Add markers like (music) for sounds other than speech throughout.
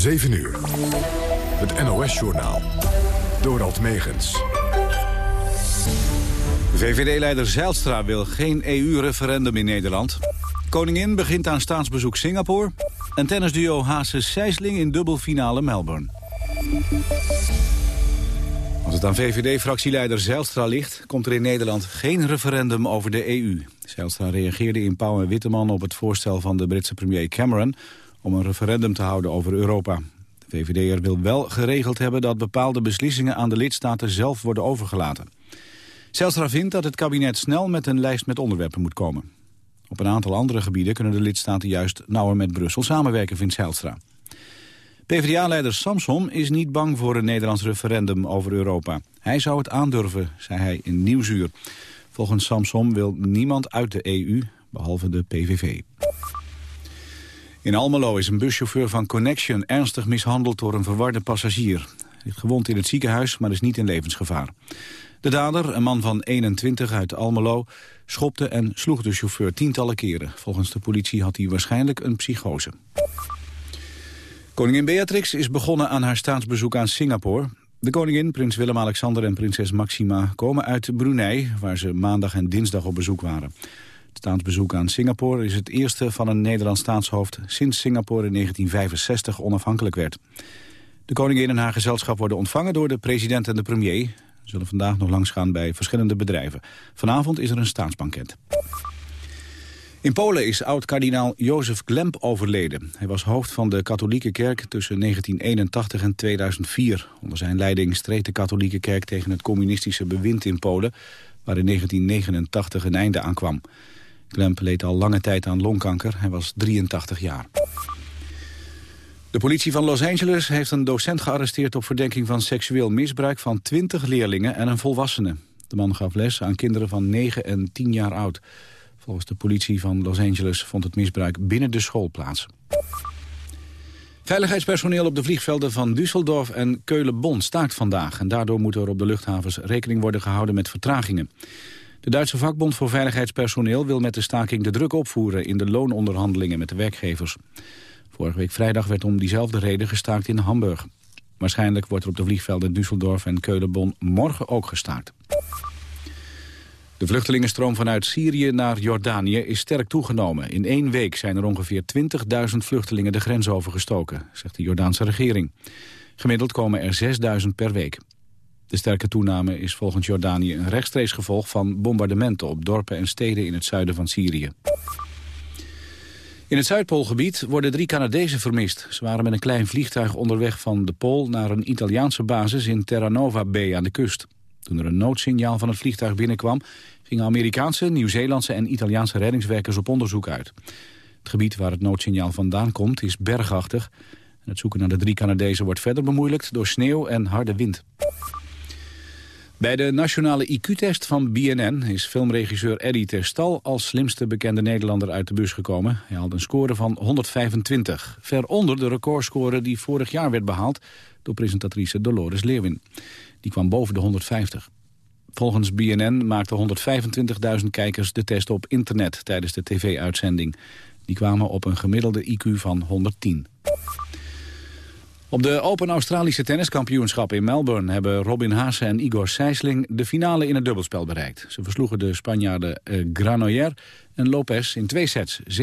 7 uur. Het NOS-journaal. Dorald Megens. VVD-leider Zijlstra wil geen EU-referendum in Nederland. Koningin begint aan staatsbezoek Singapore. En tennisduo Haase Sijsling in dubbelfinale Melbourne. Als het aan VVD-fractieleider Zijlstra ligt... komt er in Nederland geen referendum over de EU. Zijlstra reageerde in Pauw en Witteman op het voorstel van de Britse premier Cameron... om een referendum te houden over Europa. De VVD'er wil wel geregeld hebben dat bepaalde beslissingen aan de lidstaten zelf worden overgelaten. Zijlstra vindt dat het kabinet snel met een lijst met onderwerpen moet komen. Op een aantal andere gebieden kunnen de lidstaten juist nauwer met Brussel samenwerken, vindt Zijlstra. PvdA-leider Samson is niet bang voor een Nederlands referendum over Europa. Hij zou het aandurven, zei hij in Nieuwsuur. Volgens Samson wil niemand uit de EU, behalve de PVV. In Almelo is een buschauffeur van Connection ernstig mishandeld door een verwarde passagier. Hij ligt gewond in het ziekenhuis, maar is niet in levensgevaar. De dader, een man van 21 uit Almelo, schopte en sloeg de chauffeur tientallen keren. Volgens de politie had hij waarschijnlijk een psychose. Koningin Beatrix is begonnen aan haar staatsbezoek aan Singapore. De koningin, prins Willem-Alexander en prinses Maxima komen uit Brunei... waar ze maandag en dinsdag op bezoek waren. Het staatsbezoek aan Singapore is het eerste van een Nederlands staatshoofd... sinds Singapore in 1965 onafhankelijk werd. De koningin en haar gezelschap worden ontvangen door de president en de premier. Ze zullen vandaag nog langsgaan bij verschillende bedrijven. Vanavond is er een staatsbanket. In Polen is oud-kardinaal Jozef Glemp overleden. Hij was hoofd van de katholieke kerk tussen 1981 en 2004. Onder zijn leiding streed de katholieke kerk tegen het communistische bewind in Polen... waar in 1989 een einde aan kwam. Glemp leed al lange tijd aan longkanker. Hij was 83 jaar. De politie van Los Angeles heeft een docent gearresteerd... op verdenking van seksueel misbruik van 20 leerlingen en een volwassene. De man gaf les aan kinderen van 9 en 10 jaar oud... Volgens de politie van Los Angeles vond het misbruik binnen de school plaats. Veiligheidspersoneel op de vliegvelden van Düsseldorf en Keulen-Bonn staakt vandaag. En daardoor moet er op de luchthavens rekening worden gehouden met vertragingen. De Duitse vakbond voor veiligheidspersoneel wil met de staking de druk opvoeren in de loononderhandelingen met de werkgevers. Vorige week vrijdag werd om diezelfde reden gestaakt in Hamburg. Waarschijnlijk wordt er op de vliegvelden Düsseldorf en Keulen-Bonn morgen ook gestaakt. De vluchtelingenstroom vanuit Syrië naar Jordanië is sterk toegenomen. In één week zijn er ongeveer 20.000 vluchtelingen de grens overgestoken, zegt de Jordaanse regering. Gemiddeld komen er 6.000 per week. De sterke toename is volgens Jordanië een rechtstreeks gevolg van bombardementen op dorpen en steden in het zuiden van Syrië. In het Zuidpoolgebied worden drie Canadezen vermist. Ze waren met een klein vliegtuig onderweg van de Pool naar een Italiaanse basis in Terranova Bay aan de kust. Toen er een noodsignaal van het vliegtuig binnenkwam... gingen Amerikaanse, Nieuw-Zeelandse en Italiaanse reddingswerkers op onderzoek uit. Het gebied waar het noodsignaal vandaan komt is bergachtig. het zoeken naar de drie Canadezen wordt verder bemoeilijkt door sneeuw en harde wind. Bij de nationale IQ-test van BNN is filmregisseur Eddie Terstal als slimste bekende Nederlander uit de bus gekomen. Hij had een score van 125, ver onder de recordscore die vorig jaar werd behaald door presentatrice Dolores Leeuwin. Die kwam boven de 150. Volgens BNN maakten 125.000 kijkers de test op internet tijdens de tv-uitzending. Die kwamen op een gemiddelde IQ van 110. Op de Open Australische Tenniskampioenschap in Melbourne... hebben Robin Haase en Igor Sijsling de finale in het dubbelspel bereikt. Ze versloegen de Spanjaarden eh, Granoller en Lopez in twee sets, 7-5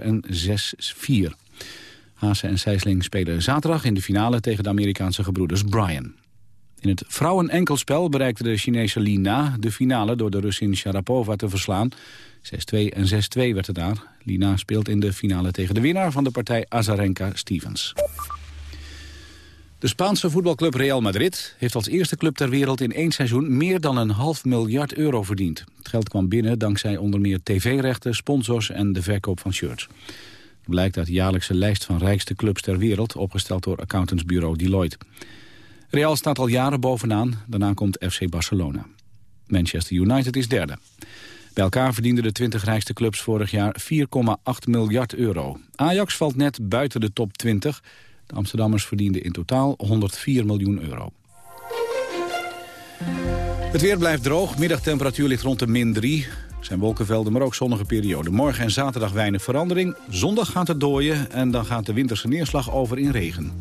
en 6-4. Haase en Sijsling spelen zaterdag in de finale tegen de Amerikaanse gebroeders Bryan. In het vrouwen-enkelspel bereikte de Chinese Li Na de finale door de Russin Sharapova te verslaan. 6-2 en 6-2 werd het daar. Lina speelt in de finale tegen de winnaar van de partij Azarenka-Stevens. De Spaanse voetbalclub Real Madrid heeft als eerste club ter wereld in één seizoen meer dan een half miljard euro verdiend. Het geld kwam binnen dankzij onder meer tv-rechten, sponsors en de verkoop van shirts. Het blijkt uit de jaarlijkse lijst van rijkste clubs ter wereld, opgesteld door accountantsbureau Deloitte. Real staat al jaren bovenaan, daarna komt FC Barcelona. Manchester United is derde. Bij elkaar verdienden de 20 rijkste clubs vorig jaar 4,8 miljard euro. Ajax valt net buiten de top 20. Amsterdammers verdienden in totaal 104 miljoen euro. Het weer blijft droog. Middagtemperatuur ligt rond de min 3. Er zijn wolkenvelden, maar ook zonnige perioden. Morgen en zaterdag weinig verandering. Zondag gaat het dooien en dan gaat de winterse neerslag over in regen.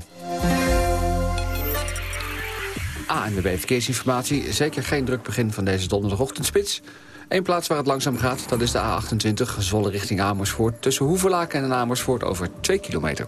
ANWB Verkeersinformatie. Zeker geen druk begin van deze donderdagochtendspits. Eén plaats waar het langzaam gaat, dat is de A28, Zwolle richting Amersfoort. Tussen Hoevelaken en Amersfoort over 2 kilometer.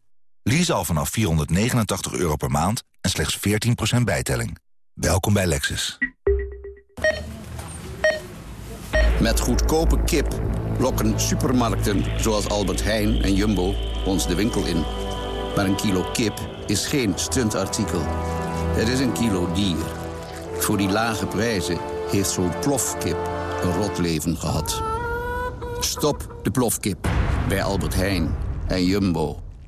Lease al vanaf 489 euro per maand en slechts 14% bijtelling. Welkom bij Lexus. Met goedkope kip lokken supermarkten zoals Albert Heijn en Jumbo ons de winkel in. Maar een kilo kip is geen stuntartikel. Het is een kilo dier. Voor die lage prijzen heeft zo'n plofkip een rot leven gehad. Stop de plofkip bij Albert Heijn en Jumbo.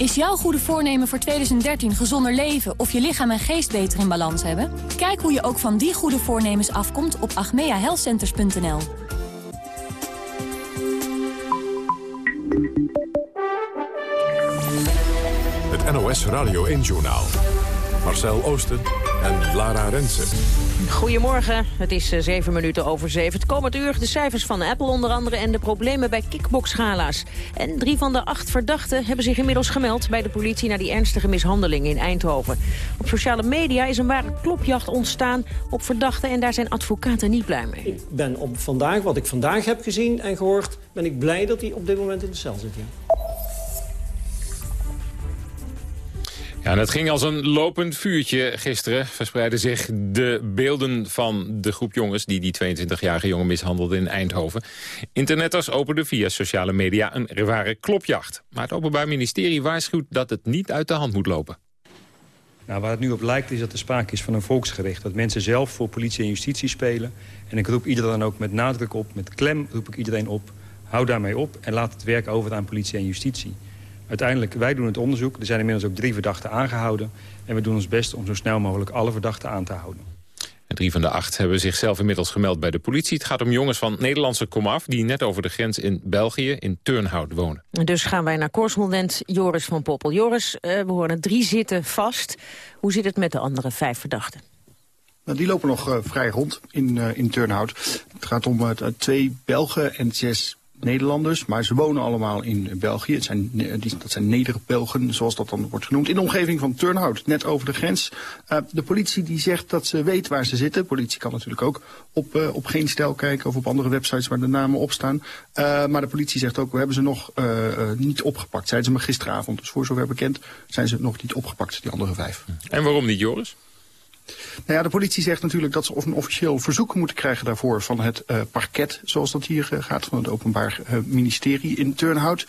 Is jouw goede voornemen voor 2013 gezonder leven of je lichaam en geest beter in balans hebben? Kijk hoe je ook van die goede voornemens afkomt op agmeahealthcenters.nl. Het NOS Radio 1-journaal. Marcel Oosten en Lara Rensen. Goedemorgen, het is eh, zeven minuten over zeven. Het komend uur de cijfers van Apple onder andere... en de problemen bij kickboxgala's. En drie van de acht verdachten hebben zich inmiddels gemeld... bij de politie naar die ernstige mishandeling in Eindhoven. Op sociale media is een ware klopjacht ontstaan op verdachten... en daar zijn advocaten niet blij mee. Ik ben op vandaag, wat ik vandaag heb gezien en gehoord... ben ik blij dat hij op dit moment in de cel zit, ja. Ja, het ging als een lopend vuurtje gisteren. Verspreidden zich de beelden van de groep jongens... die die 22-jarige jongen mishandelden in Eindhoven. Internetters openden via sociale media een ware klopjacht. Maar het Openbaar Ministerie waarschuwt dat het niet uit de hand moet lopen. Nou, waar het nu op lijkt is dat er sprake is van een volksgericht. Dat mensen zelf voor politie en justitie spelen. En ik roep iedereen ook met nadruk op, met klem roep ik iedereen op... hou daarmee op en laat het werk over aan politie en justitie. Uiteindelijk, wij doen het onderzoek. Er zijn inmiddels ook drie verdachten aangehouden. En we doen ons best om zo snel mogelijk alle verdachten aan te houden. En drie van de acht hebben zichzelf inmiddels gemeld bij de politie. Het gaat om jongens van Nederlandse komaf... die net over de grens in België, in Turnhout, wonen. Dus gaan wij naar correspondent Joris van Poppel. Joris, uh, we horen drie zitten vast. Hoe zit het met de andere vijf verdachten? Nou, die lopen nog uh, vrij rond in, uh, in Turnhout. Het gaat om twee Belgen en zes Nederlanders, maar ze wonen allemaal in België. Het zijn, dat zijn Neder-Belgen, zoals dat dan wordt genoemd, in de omgeving van Turnhout, net over de grens. Uh, de politie die zegt dat ze weet waar ze zitten. De politie kan natuurlijk ook op, uh, op geen stijl kijken of op andere websites waar de namen op staan. Maar de politie zegt ook, we hebben ze nog niet opgepakt. Zeiden ze maar gisteravond. Dus voor zover bekend zijn ze nog niet opgepakt, die andere vijf. En waarom niet, Joris? Nou ja, de politie zegt natuurlijk dat ze een officieel verzoek moeten krijgen daarvoor van het uh, parket, zoals dat hier uh, gaat, van het Openbaar uh, Ministerie in Turnhout.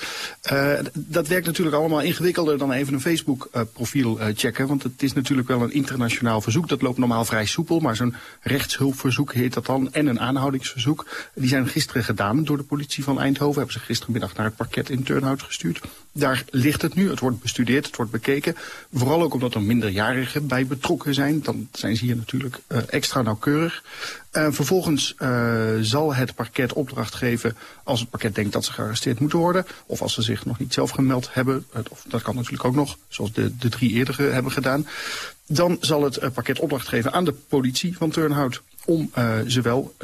dat werkt natuurlijk allemaal ingewikkelder dan even een Facebook-profiel checken, want het is natuurlijk wel een internationaal verzoek. Dat loopt normaal vrij soepel, maar zo'n rechtshulpverzoek heet dat dan en een aanhoudingsverzoek. Die zijn gisteren gedaan door de politie van Eindhoven, hebben ze gistermiddag naar het parket in Turnhout gestuurd. Daar ligt het nu, het wordt bestudeerd, het wordt bekeken. Vooral ook omdat er minderjarigen bij betrokken zijn. Dan zijn ze hier natuurlijk extra nauwkeurig. vervolgens zal het parket opdracht geven als het parket denkt dat ze gearresteerd moeten worden. Of als ze zich nog niet zelf gemeld hebben. of, dat kan natuurlijk ook nog, zoals de, de drie eerdere hebben gedaan. Dan zal het pakket opdracht geven aan de politie van Turnhout om ze wel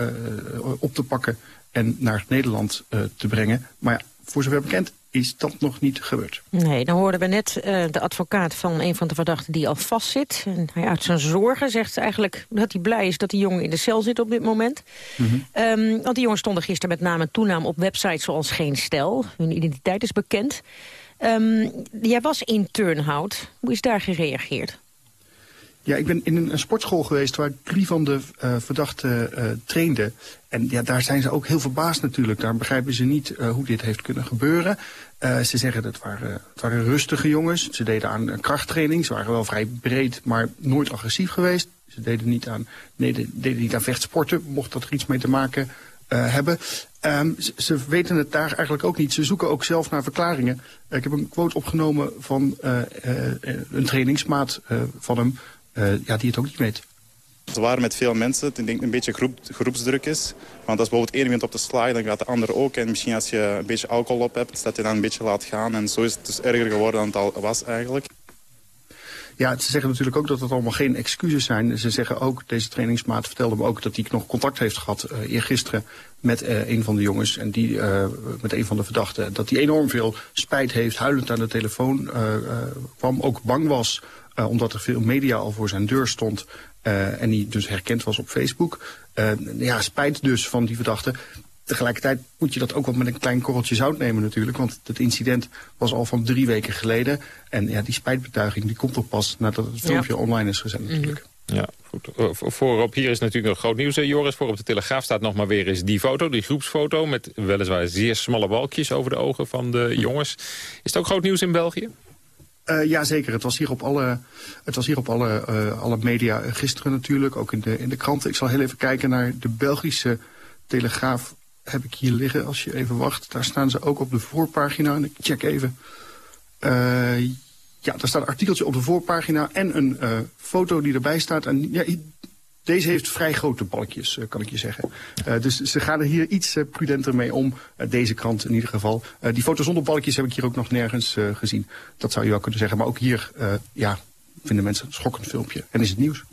op te pakken en naar Nederland te brengen. Maar ja, voor zover bekend is dat nog niet gebeurd. Nee, dan hoorden we net uh, de advocaat van een van de verdachten die al vastzit. En hij uit zijn zorgen zegt eigenlijk dat hij blij is dat die jongen in de cel zit op dit moment. Mm -hmm. want die jongens stonden gisteren met naam en toenaam op websites zoals Geen Stel. Hun identiteit is bekend. Um, jij was in Turnhout. Hoe is daar gereageerd? Ja, ik ben in een, sportschool geweest waar drie van de uh, verdachten uh, trainden. En ja, daar zijn ze ook heel verbaasd natuurlijk. Daar begrijpen ze niet uh, hoe dit heeft kunnen gebeuren. ze zeggen dat het waren, het waren rustige jongens. Ze deden aan krachttraining. Ze waren wel vrij breed, maar nooit agressief geweest. Ze deden niet aan, deden, deden niet aan vechtsporten, mocht dat er iets mee te maken hebben. Um, ze, ze, weten het daar eigenlijk ook niet. Ze zoeken ook zelf naar verklaringen. ik heb een quote opgenomen van een trainingsmaat van hem ja, die het ook niet weet. Ze waren met veel mensen. Ik denk een beetje groep, groepsdruk is. Want als bijvoorbeeld één iemand op de slide, dan gaat de ander ook. En misschien als je een beetje alcohol op hebt, dat je dan een beetje laat gaan. En zo is het dus erger geworden dan het al was eigenlijk. Ja, ze zeggen natuurlijk ook dat het allemaal geen excuses zijn. Ze zeggen ook, deze trainingsmaat vertelde me ook dat hij nog contact heeft gehad uh, eergisteren met uh, een van de jongens. En die, uh, met een van de verdachten. Dat hij enorm veel spijt heeft, huilend aan de telefoon kwam. Ook bang was omdat er veel media al voor zijn deur stond en die dus herkend was op Facebook. Ja, spijt dus van die verdachte. Tegelijkertijd moet je dat ook wel met een klein korreltje zout nemen natuurlijk. Want het incident was al van drie weken geleden. En ja, die spijtbetuiging die komt toch pas nadat het filmpje ja. online is gezet natuurlijk. Ja, goed. Voorop hier is natuurlijk nog groot nieuws, hè, Joris. Voor op de Telegraaf staat nog maar weer eens die foto, die groepsfoto... met weliswaar zeer smalle balkjes over de ogen van de jongens. Is het ook groot nieuws in België? Uh, ja, zeker. Het was hier op alle, het was hier op alle, uh, alle media gisteren natuurlijk, ook in de, in de kranten. Ik zal heel even kijken naar de Belgische Telegraaf. Heb ik hier liggen, als je even wacht. Daar staan ze ook op de voorpagina. En ik check even. Uh, ja, daar staat een artikeltje op de voorpagina en een foto die erbij staat. En ja, deze heeft vrij grote balkjes, kan ik je zeggen. Dus ze gaan er hier iets prudenter mee om. Deze krant in ieder geval. die foto zonder balkjes heb ik hier ook nog nergens gezien. Dat zou je wel kunnen zeggen. Maar ook hier ja, vinden mensen een schokkend filmpje. En is het nieuws.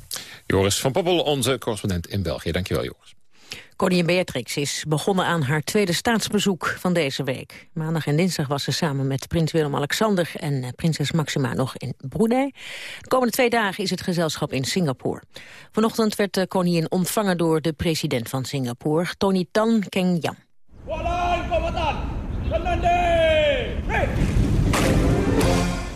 Joris van Poppel, onze correspondent in België. Dankjewel, Joris. Koningin Beatrix is begonnen aan haar tweede staatsbezoek van deze week. Maandag en dinsdag was ze samen met prins Willem-Alexander en eh, prinses Maxima nog in Brunei. De komende twee dagen is het gezelschap in Singapore. Vanochtend werd de koningin ontvangen door de president van Singapore, Tony Tan Keng Yam.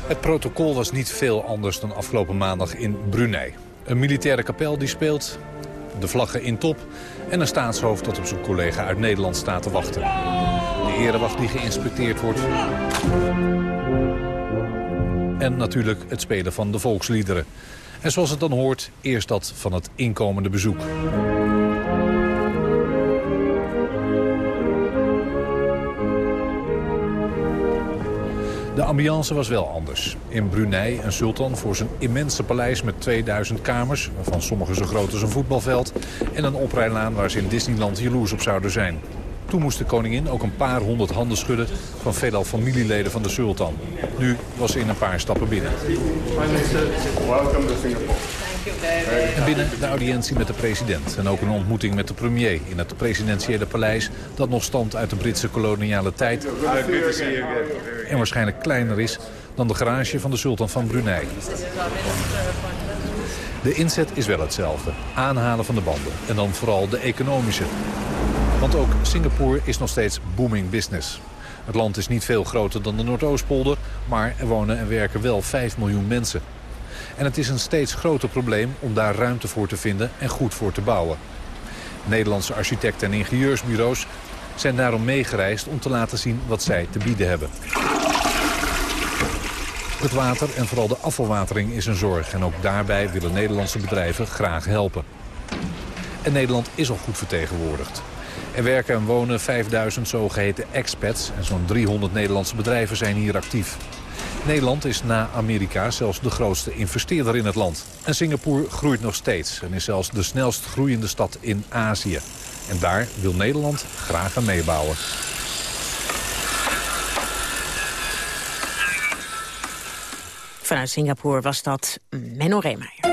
Het protocol was niet veel anders dan afgelopen maandag in Brunei. Een militaire kapel die speelt, de vlaggen in top en een staatshoofd dat op zijn collega uit Nederland staat te wachten. De erewacht die geïnspecteerd wordt. En natuurlijk het spelen van de volksliederen. En zoals het dan hoort, eerst dat van het inkomende bezoek. De ambiance was wel anders. In Brunei een sultan voor zijn immense paleis met 2000 kamers... waarvan sommige zo groot als een voetbalveld... en een oprijlaan waar ze in Disneyland jaloers op zouden zijn. Toen moest de koningin ook een paar honderd handen schudden... van veelal familieleden van de sultan. Nu was ze in een paar stappen binnen. En binnen de audiëntie met de president en ook een ontmoeting met de premier in het presidentiële paleis dat nog stamt uit de Britse koloniale tijd en waarschijnlijk kleiner is dan de garage van de sultan van Brunei. De inzet is wel hetzelfde. Aanhalen van de banden. En dan vooral de economische. Want ook Singapore is nog steeds booming business. Het land is niet veel groter dan de Noordoostpolder... maar er wonen en werken wel 5 miljoen mensen. En het is een steeds groter probleem om daar ruimte voor te vinden en goed voor te bouwen. Nederlandse architecten en ingenieursbureaus zijn daarom meegereisd om te laten zien wat zij te bieden hebben. Het water en vooral de afvalwatering is een zorg. En ook daarbij willen Nederlandse bedrijven graag helpen. En Nederland is al goed vertegenwoordigd. Er werken en wonen 5000 zogeheten expats en zo'n 300 Nederlandse bedrijven zijn hier actief. Nederland is na Amerika zelfs de grootste investeerder in het land. En Singapore groeit nog steeds en is zelfs de snelst groeiende stad in Azië. En daar wil Nederland graag aan meebouwen. Vanuit Singapore was dat Menno Reemeijer.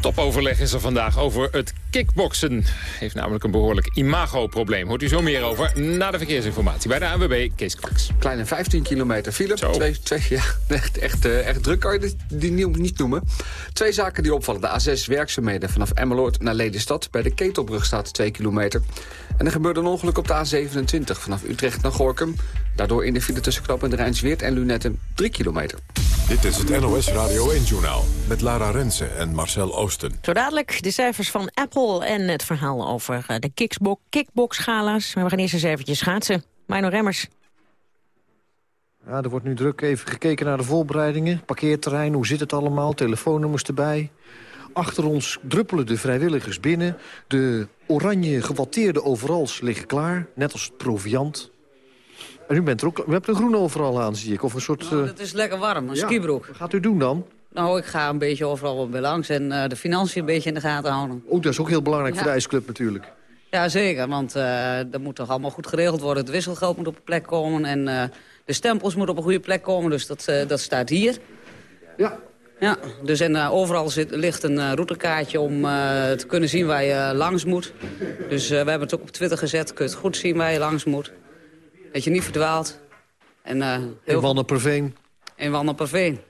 Topoverleg is er vandaag over het kickboksen. Heeft namelijk een behoorlijk imagoprobleem. Hoort u zo meer over na de verkeersinformatie bij de ANWB Kees Kwaks. Kleine 15 kilometer file. Twee, twee, ja, (laughs) echt, echt, eh, echt druk kan je dit- die niet, niet noemen. Twee zaken die opvallen. De A6 werkzaamheden vanaf Emmeloord naar Lelystad. Bij de Ketelbrug staat 2 kilometer. En er gebeurde een ongeluk op de A27 vanaf Utrecht naar Gorkum. Daardoor in de file tussen knooppunt Rijnsweert en Lunetten 3 kilometer. Dit is het NOS Radio 1-journaal met Lara Rensen en Marcel Oosten. Zo dadelijk de cijfers van Apple en het verhaal over eh, de kickbox, kickbox-gala's. Maar we gaan eerst eens eventjes schaatsen. Mino Remmers. Ja, er wordt nu druk even gekeken naar de voorbereidingen. Parkeerterrein, hoe zit het allemaal? Telefoonnummers erbij. Achter ons druppelen de vrijwilligers binnen. De oranje gewatteerde overals liggen klaar, net als het proviant. En u, bent er ook, u hebt een groene overal aan, zie ik. Of een soort... Nou, eh, het is lekker warm, een ja. skibroek. Wat gaat u doen dan? Nou, ik ga een beetje overal bij langs en eh, de financiën een beetje in de gaten houden. Ook dat is ook heel belangrijk Ja. voor de ijsclub natuurlijk. Ja, zeker, want eh, dat moet toch allemaal goed geregeld worden. Het wisselgeld moet op een plek komen en eh, de stempels moeten op een goede plek komen. Dus dat, eh, dat staat hier. Ja. Ja, dus en eh, overal zit, ligt een eh, routekaartje om eh, te kunnen zien waar je langs moet. Dus eh, we hebben het ook op Twitter gezet. Kun je het goed zien waar je langs moet. Dat je niet verdwaalt. En, In heel Wanneperveen. in Wanneperveen.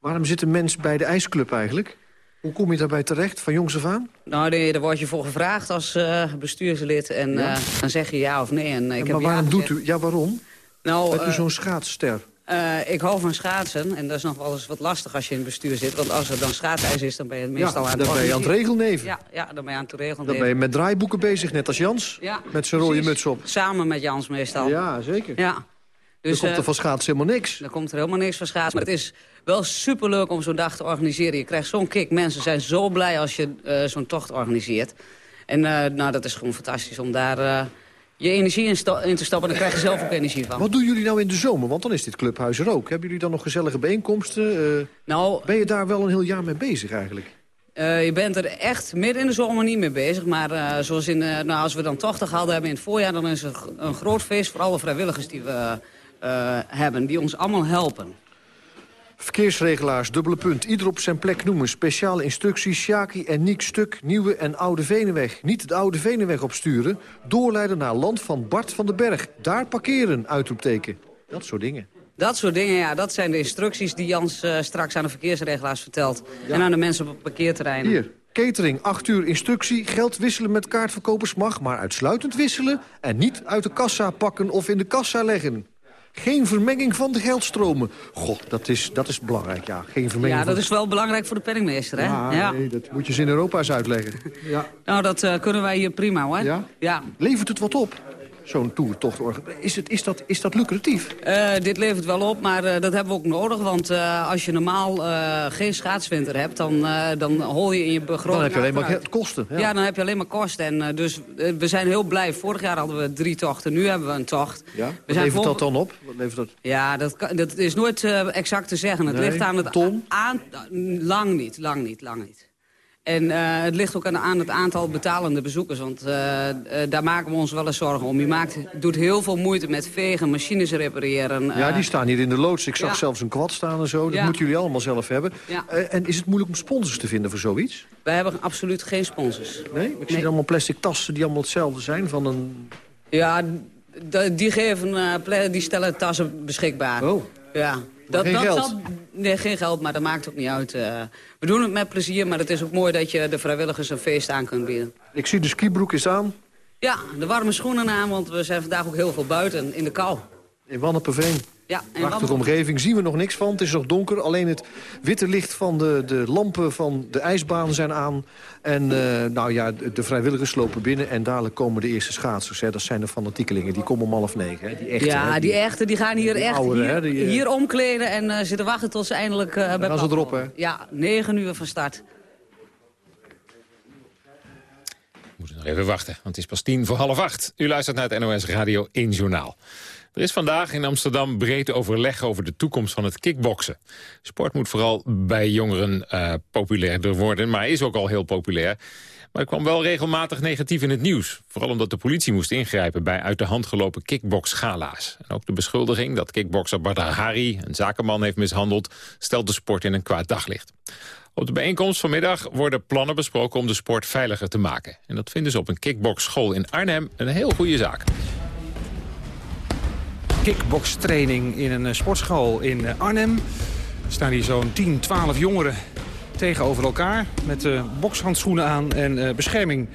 Waarom zit een mens bij de ijsclub eigenlijk? Hoe kom je daarbij terecht, van jongs af aan? Nou, nee, daar word je voor gevraagd als eh, bestuurslid. En Ja. eh, dan zeg je ja of nee. En, ik heb maar ja waarom doet u... Ja, waarom? Nou, Bent u zo'n schaatsster? Eh, ik hou van schaatsen. En dat is nog wel eens wat lastig als je in het bestuur zit. Want als er dan schaatsijs is, dan ben je meestal Ja, aan dan het ben je aan het regelneven. Ja, ja, dan ben je aan het regelneven. Dan ben je met draaiboeken bezig, net als Jans. Ja, met zijn rode muts op. Samen met Jans meestal. Ja, zeker. Ja. Dus, er komt er eh, van schaatsen helemaal niks. Er komt er helemaal niks van schaatsen. Maar het is wel superleuk om zo'n dag te organiseren. Je krijgt zo'n kick. Mensen zijn zo blij als je eh, zo'n tocht organiseert. En nou, dat is gewoon fantastisch om daar je energie in, te stappen. En dan krijg je zelf ook energie van. Wat doen jullie nou in de zomer? Want dan is dit clubhuis er ook. Hebben jullie dan nog gezellige bijeenkomsten? Eh, nou, ben je daar wel een heel jaar mee bezig eigenlijk? Eh, je bent er echt midden in de zomer niet mee bezig. Maar eh, zoals in, nou, als we dan tochtig hadden hebben in het voorjaar... dan is er een groot feest voor alle vrijwilligers die we hebben. Die ons allemaal helpen. Verkeersregelaars, dubbele punt. Ieder op zijn plek noemen. Speciale instructies, Sjaki en Niek Stuk, Nieuwe en Oude Venenweg. Niet de Oude Venenweg opsturen. Doorleiden naar land van Bart van den Berg. Daar parkeren, uitroepteken. Dat soort dingen. Dat soort dingen, ja, dat zijn de instructies die Jans eh, straks aan de verkeersregelaars vertelt. En aan de mensen op het parkeerterrein. Hier, catering, 8 uur instructie. Geld wisselen met kaartverkopers mag, maar uitsluitend wisselen. En niet uit de kassa pakken of in de kassa leggen. Geen vermenging van de geldstromen. God, dat is, dat is belangrijk, ja. Geen vermenging Ja, van dat is wel belangrijk voor de penningmeester, hè? Ja, nee, dat moet je eens in Europa eens uitleggen. Ja. Nou, dat eh, kunnen wij hier prima, hoor. Ja? Ja. Levert het wat op, zo'n toertocht? Is, het, is, dat, is dat lucratief? Eh, dit levert wel op, maar eh, dat hebben we ook nodig. Want eh, als je normaal geen schaatswinter hebt, dan, dan hol je in je begroting Dan heb je alleen maar kosten. Ja. Ja. dan heb je alleen maar kosten. En, dus we zijn heel blij. Vorig jaar hadden we drie tochten, nu hebben we een tocht. Ja? We Wat zijn levert dat dan op? Wat levert dat? Ja, dat, kan- dat is nooit exact te zeggen. Het Nee, ligt aan het ton? aan, lang niet, lang niet, lang niet. En eh, het ligt ook aan, aan het aantal betalende bezoekers. Want eh, eh, daar maken we ons wel eens zorgen om. Je maakt, doet heel veel moeite met vegen, machines repareren. Ja, die staan hier in de loods. Ik zag ja. zelfs een kwad staan en zo. Dat Ja. moeten jullie allemaal zelf hebben. Ja. En is het moeilijk om sponsors te vinden voor zoiets? Wij hebben absoluut geen sponsors. Nee? Ik zie allemaal plastic tassen die allemaal hetzelfde zijn. Van een... Ja, die, geven, die stellen tassen beschikbaar. Oh. Ja. geen geld? zal- nee, geen geld, maar dat maakt ook niet uit. eh. we doen het met plezier, maar het is ook mooi dat je de vrijwilligers een feest aan kunt bieden. Ik zie de skibroek is aan. Ja, de warme schoenen aan, want we zijn vandaag ook heel veel buiten in de kou. In Wanneperveen. Ja, en Prachtige omgeving. Zien we nog niks van. Het is nog donker. Alleen het witte licht van de, de lampen van de ijsbaan zijn aan. En eh, nou ja, de, de vrijwilligers lopen binnen. En dadelijk komen de eerste schaatsers. Hè. Dat zijn de fanatiekelingen. Die komen om half negen. Hè. Die echte, ja, hè. die echte die gaan hier die echt ouderen, hier, hè, die, eh, hier omkleden en eh, zitten wachten tot ze eindelijk eh bij gaan ze erop, komen. Ja, negen uur van start. Nog even wachten, want het is pas tien voor half acht. U luistert naar het NOS Radio 1 Journaal. Er is vandaag in Amsterdam breed overleg over de toekomst van het kickboksen. Sport moet vooral bij jongeren uh, populairder worden, maar is ook al heel populair. Maar het kwam wel regelmatig negatief in het nieuws. Vooral omdat de politie moest ingrijpen bij uit de hand gelopen kickbox-gala's. En ook de beschuldiging dat kickbokser Badr Hari een zakenman heeft mishandeld... stelt de sport in een kwaad daglicht. Op de bijeenkomst vanmiddag worden plannen besproken om de sport veiliger te maken. En dat vinden ze op een kickboxschool in Arnhem een heel goede zaak kickbokstraining in een eh, sportschool in eh, Arnhem. Er staan hier zo'n 10, 12 jongeren tegenover elkaar... met uh, bokshandschoenen aan en bescherming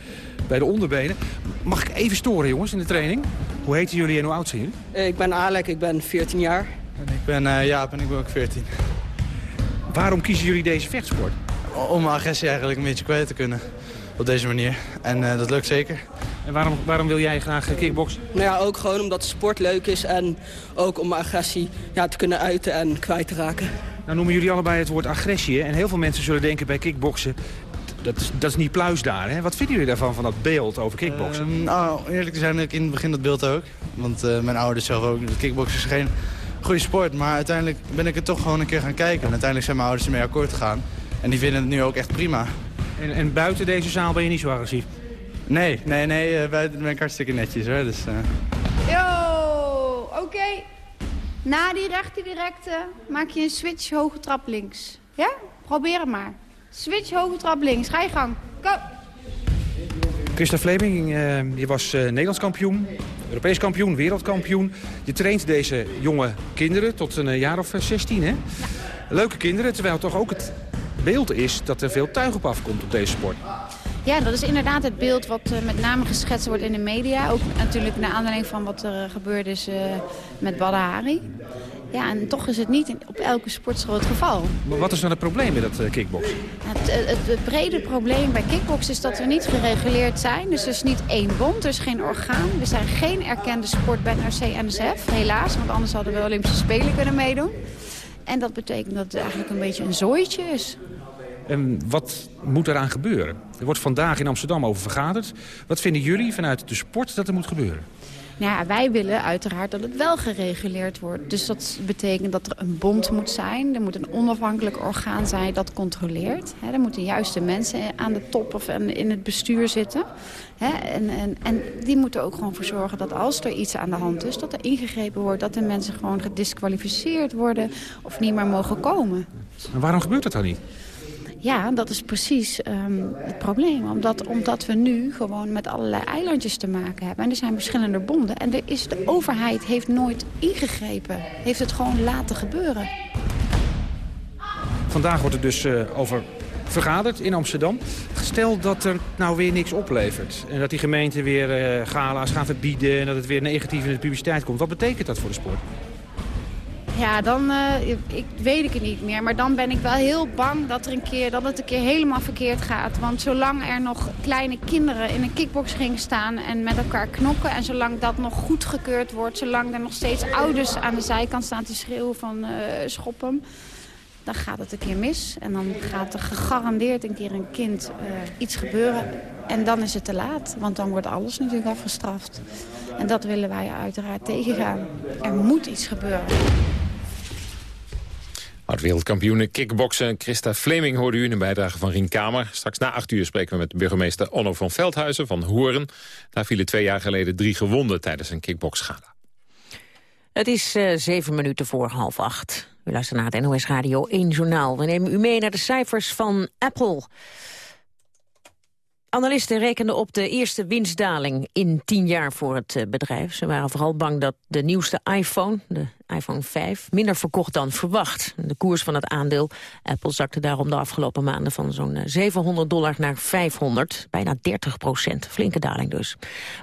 bij de onderbenen. Mag ik even storen, jongens, in de training? Hoe heten jullie en hoe oud zijn jullie? ik ben Alek, ik ben 14 jaar. En ik ben uh, Jaap en ik ben ook 14. Waarom kiezen jullie deze vechtsport? Om mijn agressie eigenlijk een beetje kwijt te kunnen. Op deze manier. En dat lukt zeker. En waarom, waarom wil jij graag kickboksen? Nou ja, ook gewoon omdat de sport leuk is en ook om mijn agressie ja, te kunnen uiten en kwijt te raken. Nou noemen jullie allebei het woord agressie. Hè? En heel veel mensen zullen denken bij kickboksen, dat is, dat is niet pluis daar. Hè? Wat vinden jullie daarvan, van dat beeld over kickboksen? Uh, nou, eerlijk gezegd, ik in het begin dat beeld ook. Want uh, mijn ouders zelf ook. Kickboksen is geen goede sport. Maar uiteindelijk ben ik het toch gewoon een keer gaan kijken. En uiteindelijk zijn mijn ouders ermee akkoord gegaan. En die vinden het nu ook echt prima. En, en buiten deze zaal ben je niet zo agressief? Nee, nee, nee, uh, buiten ben ik hartstikke netjes hoor. Dus, uh... Yo, oké. Na die rechte directe maak je een switch hoge trap links. Ja? Probeer het maar. Switch hoge trap links. Ga je gang. Go! Christa Fleming, uh, je was Nederlands kampioen, Europees kampioen, wereldkampioen. Je traint deze jonge kinderen tot een jaar of 16, hè? Ja. Leuke kinderen, terwijl toch ook het beeld is dat er veel tuig op afkomt op deze sport. Ja, dat is inderdaad het beeld wat uh, met name geschetst wordt in de media. Ook natuurlijk naar aanleiding van wat er uh, gebeurd is uh, met Badahari. Ja, en toch is het niet op elke sportschool het geval. Maar wat is dan het probleem met dat kickboksen? Het, het, het, brede probleem bij kickboksen is dat we niet gereguleerd zijn. Dus er is niet één bond, er is geen orgaan. We zijn geen erkende sport bij NRC-NSF, helaas. Want anders hadden we Olympische Spelen kunnen meedoen. En dat betekent dat het eigenlijk een beetje een zooitje is. En wat moet eraan gebeuren? Er wordt vandaag in Amsterdam over vergaderd. Wat vinden jullie vanuit de sport dat er moet gebeuren? Nou ja, wij willen uiteraard dat het wel gereguleerd wordt. Dus dat betekent dat er een bond moet zijn. Er moet een onafhankelijk orgaan zijn dat controleert. er moeten juiste mensen aan de top of in het bestuur zitten. en, en, en die moeten ook gewoon voor zorgen dat als er iets aan de hand is... dat er ingegrepen wordt, dat de mensen gewoon gedisqualificeerd worden... of niet meer mogen komen. En waarom gebeurt dat dan niet? Ja, dat is precies um, het probleem. Omdat, omdat we nu gewoon met allerlei eilandjes te maken hebben. En er zijn verschillende bonden. En er is, de overheid heeft nooit ingegrepen. Heeft het gewoon laten gebeuren. Vandaag wordt er dus uh, over vergaderd in Amsterdam. Stel dat er nou weer niks oplevert. En dat die gemeente weer uh, gala's gaan verbieden. En dat het weer negatief in de publiciteit komt. Wat betekent dat voor de sport? Ja, dan uh, ik, weet ik het niet meer. Maar dan ben ik wel heel bang dat, er een keer, dat het een keer helemaal verkeerd gaat. Want zolang er nog kleine kinderen in een kickboxring staan en met elkaar knokken... en zolang dat nog goedgekeurd wordt, zolang er nog steeds ouders aan de zijkant staan te schreeuwen van uh, schop hem... dan gaat het een keer mis. En dan gaat er gegarandeerd een keer een kind uh, iets gebeuren. En dan is het te laat, want dan wordt alles natuurlijk afgestraft. En dat willen wij uiteraard tegengaan. Er moet iets gebeuren. Oud-wereldkampioene kickboksen Christa Fleming hoorde u in een bijdrage van Rien Kamer. Straks na acht uur spreken we met burgemeester Onno van Veldhuizen van Horen. Daar vielen twee jaar geleden drie gewonden tijdens een kickboxgala. Het is uh, zeven minuten voor half acht. U luistert naar het NOS Radio 1 Journaal. We nemen u mee naar de cijfers van Apple. Analisten rekenden op de eerste winstdaling in tien jaar voor het eh, bedrijf. Ze waren vooral bang dat de nieuwste iPhone, de iPhone 5, minder verkocht dan verwacht. De koers van het aandeel Apple zakte daarom de afgelopen maanden van zo'n 700 eh, dollar naar 500. Bijna 30 procent, flinke daling dus.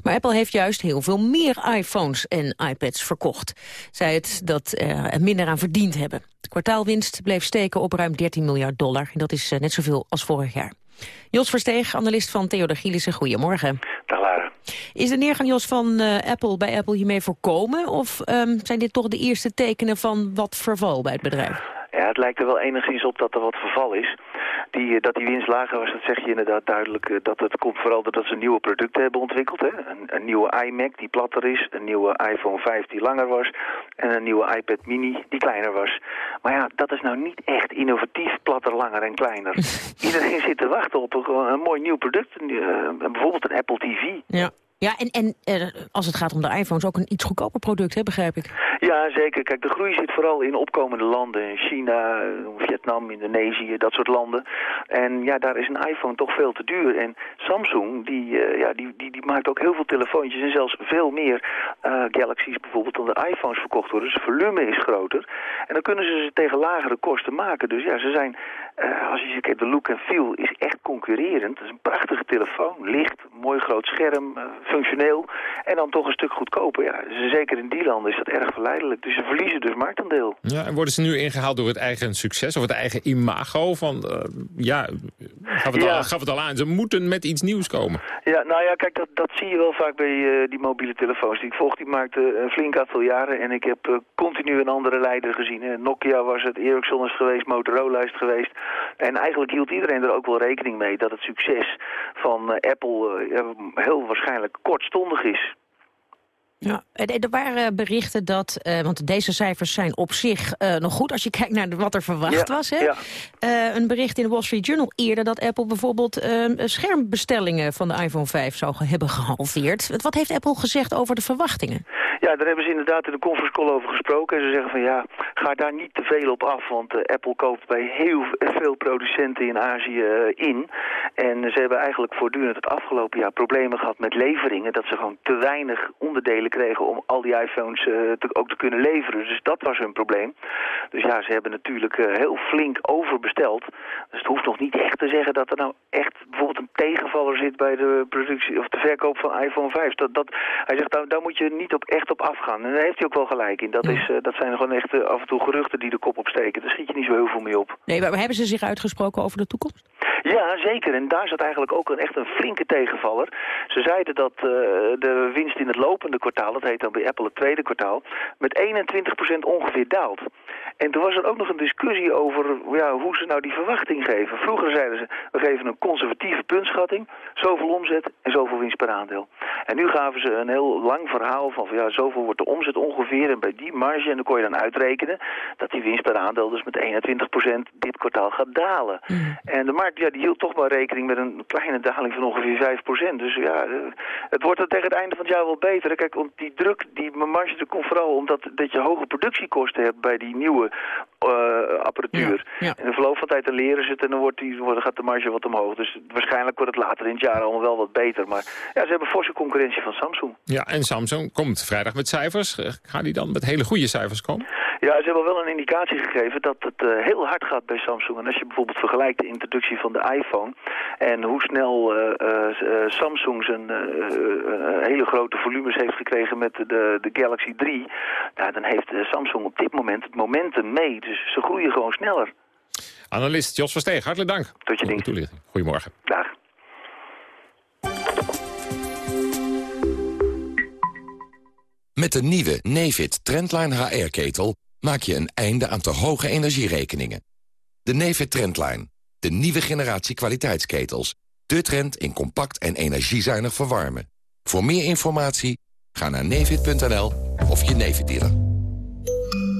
Maar Apple heeft juist heel veel meer iPhones en iPads verkocht. Zij het dat er minder aan verdiend hebben. De kwartaalwinst bleef steken op ruim 13 miljard dollar. En dat is eh, net zoveel als vorig jaar. Jos Versteeg, analist van Theodor Gielissen. Goedemorgen. Is de neergang, Jos, van uh, Apple bij Apple hiermee voorkomen? Of um, zijn dit toch de eerste tekenen van wat verval bij het bedrijf? Ja, het lijkt er wel enigszins op dat er wat verval is. Die, dat die winst lager was, dat zeg je inderdaad duidelijk. dat het komt vooral doordat ze nieuwe producten hebben ontwikkeld. Hè? Een, een nieuwe iMac die platter is, een nieuwe iPhone 5 die langer was... en een nieuwe iPad mini die kleiner was. Maar ja, dat is nou niet echt innovatief, platter, langer en kleiner. (laughs) Iedereen zit te wachten op een, een mooi nieuw product. bijvoorbeeld een Apple TV. Ja. Ja, en, en eh, als het gaat om de iPhones ook een iets goedkoper product, hè, begrijp ik. Ja, zeker. Kijk, de groei zit vooral in opkomende landen. China, Vietnam, Indonesië, dat soort landen. En ja, daar is een iPhone toch veel te duur. En Samsung, die, uh, ja, die, die, die maakt ook heel veel telefoontjes en zelfs veel meer uh, Galaxies bijvoorbeeld dan de iPhones verkocht worden. Dus het volume is groter. En dan kunnen ze ze tegen lagere kosten maken. Dus ja, ze zijn, uh, als je ziet, de look en feel is echt concurrerend. Het is een prachtige telefoon, licht, mooi groot scherm, functioneel. En dan toch een stuk goedkoper. Ja, dus zeker in die landen is dat erg verleidelijk. Dus ze verliezen dus marktaandeel. Ja, en worden ze nu ingehaald door het eigen succes of het eigen imago? Van, uh, ja, gaf het, ja. Al, gaf het al aan, ze moeten met iets nieuws komen. Ja, nou ja, kijk, dat, dat zie je wel vaak bij die mobiele telefoons. Die ik volg, die maakte een flink aantal jaren. En ik heb continu een andere leider gezien. Nokia was het, Ericsson is geweest, Motorola is het geweest. En eigenlijk hield iedereen er ook wel rekening mee dat het succes van Apple heel waarschijnlijk kortstondig is. Ja, er waren berichten dat, uh, want deze cijfers zijn op zich uh, nog goed... als je kijkt naar wat er verwacht ja, was. Hè? Ja. Uh, een bericht in de Wall Street Journal eerder... dat Apple bijvoorbeeld schermbestellingen van de iPhone 5 zou hebben gehalveerd. Wat heeft Apple gezegd over de verwachtingen? Ja, daar hebben ze inderdaad in de conference call over gesproken. En ze zeggen van ja, ga daar niet te veel op af. Want Apple koopt bij heel veel producenten in Azië in. En ze hebben eigenlijk voortdurend het afgelopen jaar problemen gehad met leveringen. Dat ze gewoon te weinig onderdelen kregen om al die iPhones te, ook te kunnen leveren. Dus dat was hun probleem. Dus ja, ze hebben natuurlijk heel flink overbesteld. Dus het hoeft nog niet echt te zeggen dat er nou echt bijvoorbeeld een tegenvaller zit bij de productie of de verkoop van iPhone 5. Dat, dat, hij zegt, daar, daar moet je niet op, echt op afgaan. En daar heeft hij ook wel gelijk in. Dat, is, uh, dat zijn gewoon echt af en toe geruchten die de kop opsteken. Daar schiet je niet zo heel veel mee op. Nee, maar hebben ze zich uitgesproken over de toekomst? Ja, zeker. En daar zat eigenlijk ook een, echt een flinke tegenvaller. Ze zeiden dat de winst in het lopende kwartaal dat heet dan bij Apple het tweede kwartaal, met 21% ongeveer daalt. En toen was er ook nog een discussie over ja, hoe ze nou die verwachting geven. Vroeger zeiden ze, we geven een conservatieve puntschatting, zoveel omzet en zoveel winst per aandeel. En nu gaven ze een heel lang verhaal van, ja, zoveel wordt de omzet ongeveer en bij die marge, en dan kon je dan uitrekenen dat die winst per aandeel dus met 21% dit kwartaal gaat dalen. Mm. En de markt ja, die hield toch maar rekening met een kleine daling van ongeveer 5%. Dus ja, het wordt er tegen het einde van het jaar wel beter. Kijk, want die druk, die marge, er komt vooral omdat dat je hoge productiekosten hebt bij die nieuwe uh, apparatuur. Ja, ja. In de verloop van tijd dan leren ze het en dan wordt die, wordt, gaat de marge wat omhoog. Dus waarschijnlijk wordt het later in het jaar allemaal wel wat beter. Maar ja, ze hebben forse concurrentie van Samsung. Ja, en Samsung komt vrijdag met cijfers. Gaan die dan met hele goede cijfers komen? Ja, ze hebben wel een indicatie gegeven dat het uh, heel hard gaat bij Samsung. En als je bijvoorbeeld vergelijkt de introductie van de iPhone... en hoe snel uh, uh, Samsung zijn hele grote volumes heeft gekregen met de, de Galaxy 3... Nou, dan heeft Samsung op dit moment het momentum mee. Dus ze groeien gewoon sneller. Analist Jos Versteeg, hartelijk dank. Tot je. Goedemorgen. Dag. Met de nieuwe Nefit Trendline HR-ketel maak je een einde aan te hoge energierekeningen. De Nefit Trendline, de nieuwe generatie kwaliteitsketels. De trend in compact en energiezuinig verwarmen. Voor meer informatie ga naar nefit.nl of je Nefit dealer.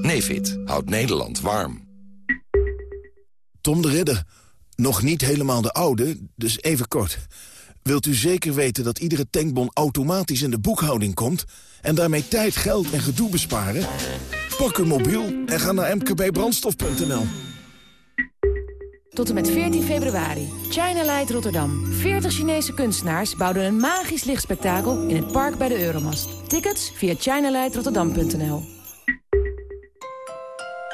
Nefit houdt Nederland warm. Tom de Ridder. Nog niet helemaal de oude, dus even kort. Wilt u zeker weten dat iedere tankbon automatisch in de boekhouding komt... en daarmee tijd, geld en gedoe besparen? Pak uw mobiel en ga naar mkbbrandstof.nl. Tot en met 14 februari. China Light Rotterdam. 40 Chinese kunstenaars bouwden een magisch lichtspektakel... in het park bij de Euromast. Tickets via chinalightrotterdam.nl.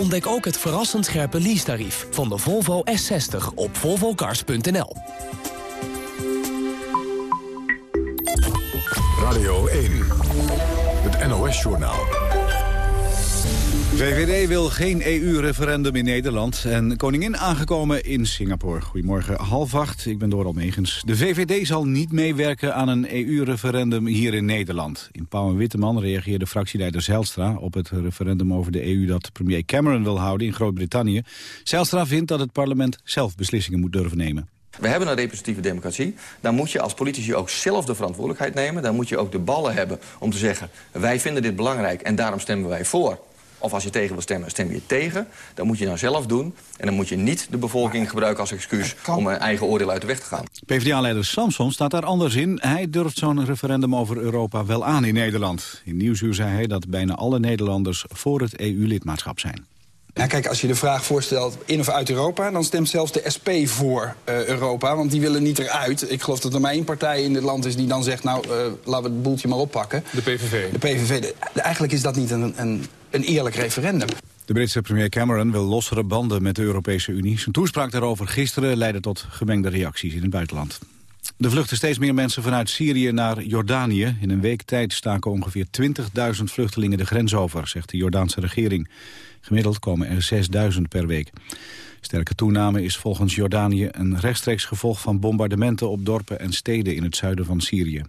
Ontdek ook het verrassend scherpe leasetarief van de Volvo S60 op volvocars.nl. Radio 1, het NOS-journaal. VVD wil geen EU-referendum in Nederland en koningin aangekomen in Singapore. Goedemorgen, half acht, ik ben Doral Megens. De VVD zal niet meewerken aan een EU-referendum hier in Nederland. In Pauw en Witteman reageerde fractieleider Zijlstra op het referendum over de EU dat premier Cameron wil houden in Groot-Brittannië. Zijlstra vindt dat het parlement zelf beslissingen moet durven nemen. We hebben een representatieve democratie. Dan moet je als politici ook zelf de verantwoordelijkheid nemen. Dan moet je ook de ballen hebben om te zeggen... wij vinden dit belangrijk en daarom stemmen wij voor. Of als je tegen wil stemmen, stem je tegen. Dat moet je nou zelf doen. En dan moet je niet de bevolking gebruiken als excuus... om een eigen oordeel uit de weg te gaan. PvdA-leider Samson staat daar anders in. Hij durft zo'n referendum over Europa wel aan in Nederland. In Nieuwsuur zei hij dat bijna alle Nederlanders voor het EU-lidmaatschap zijn. Ja, kijk, als je de vraag voorstelt in of uit Europa... dan stemt zelfs de SP voor uh, Europa, want die willen niet eruit. Ik geloof dat er maar één partij in dit land is die dan zegt... nou, uh, laten we het boeltje maar oppakken. De PVV. De PVV. De, de, eigenlijk is dat niet een, een, een eerlijk referendum. De Britse premier Cameron wil lossere banden met de Europese Unie. Zijn toespraak daarover gisteren leidde tot gemengde reacties in het buitenland. Er vluchten steeds meer mensen vanuit Syrië naar Jordanië. In een week tijd staken ongeveer 20.000 vluchtelingen de grens over, zegt de Jordaanse regering. Gemiddeld komen er 6.000 per week. Sterke toename is volgens Jordanië een rechtstreeks gevolg van bombardementen op dorpen en steden in het zuiden van Syrië.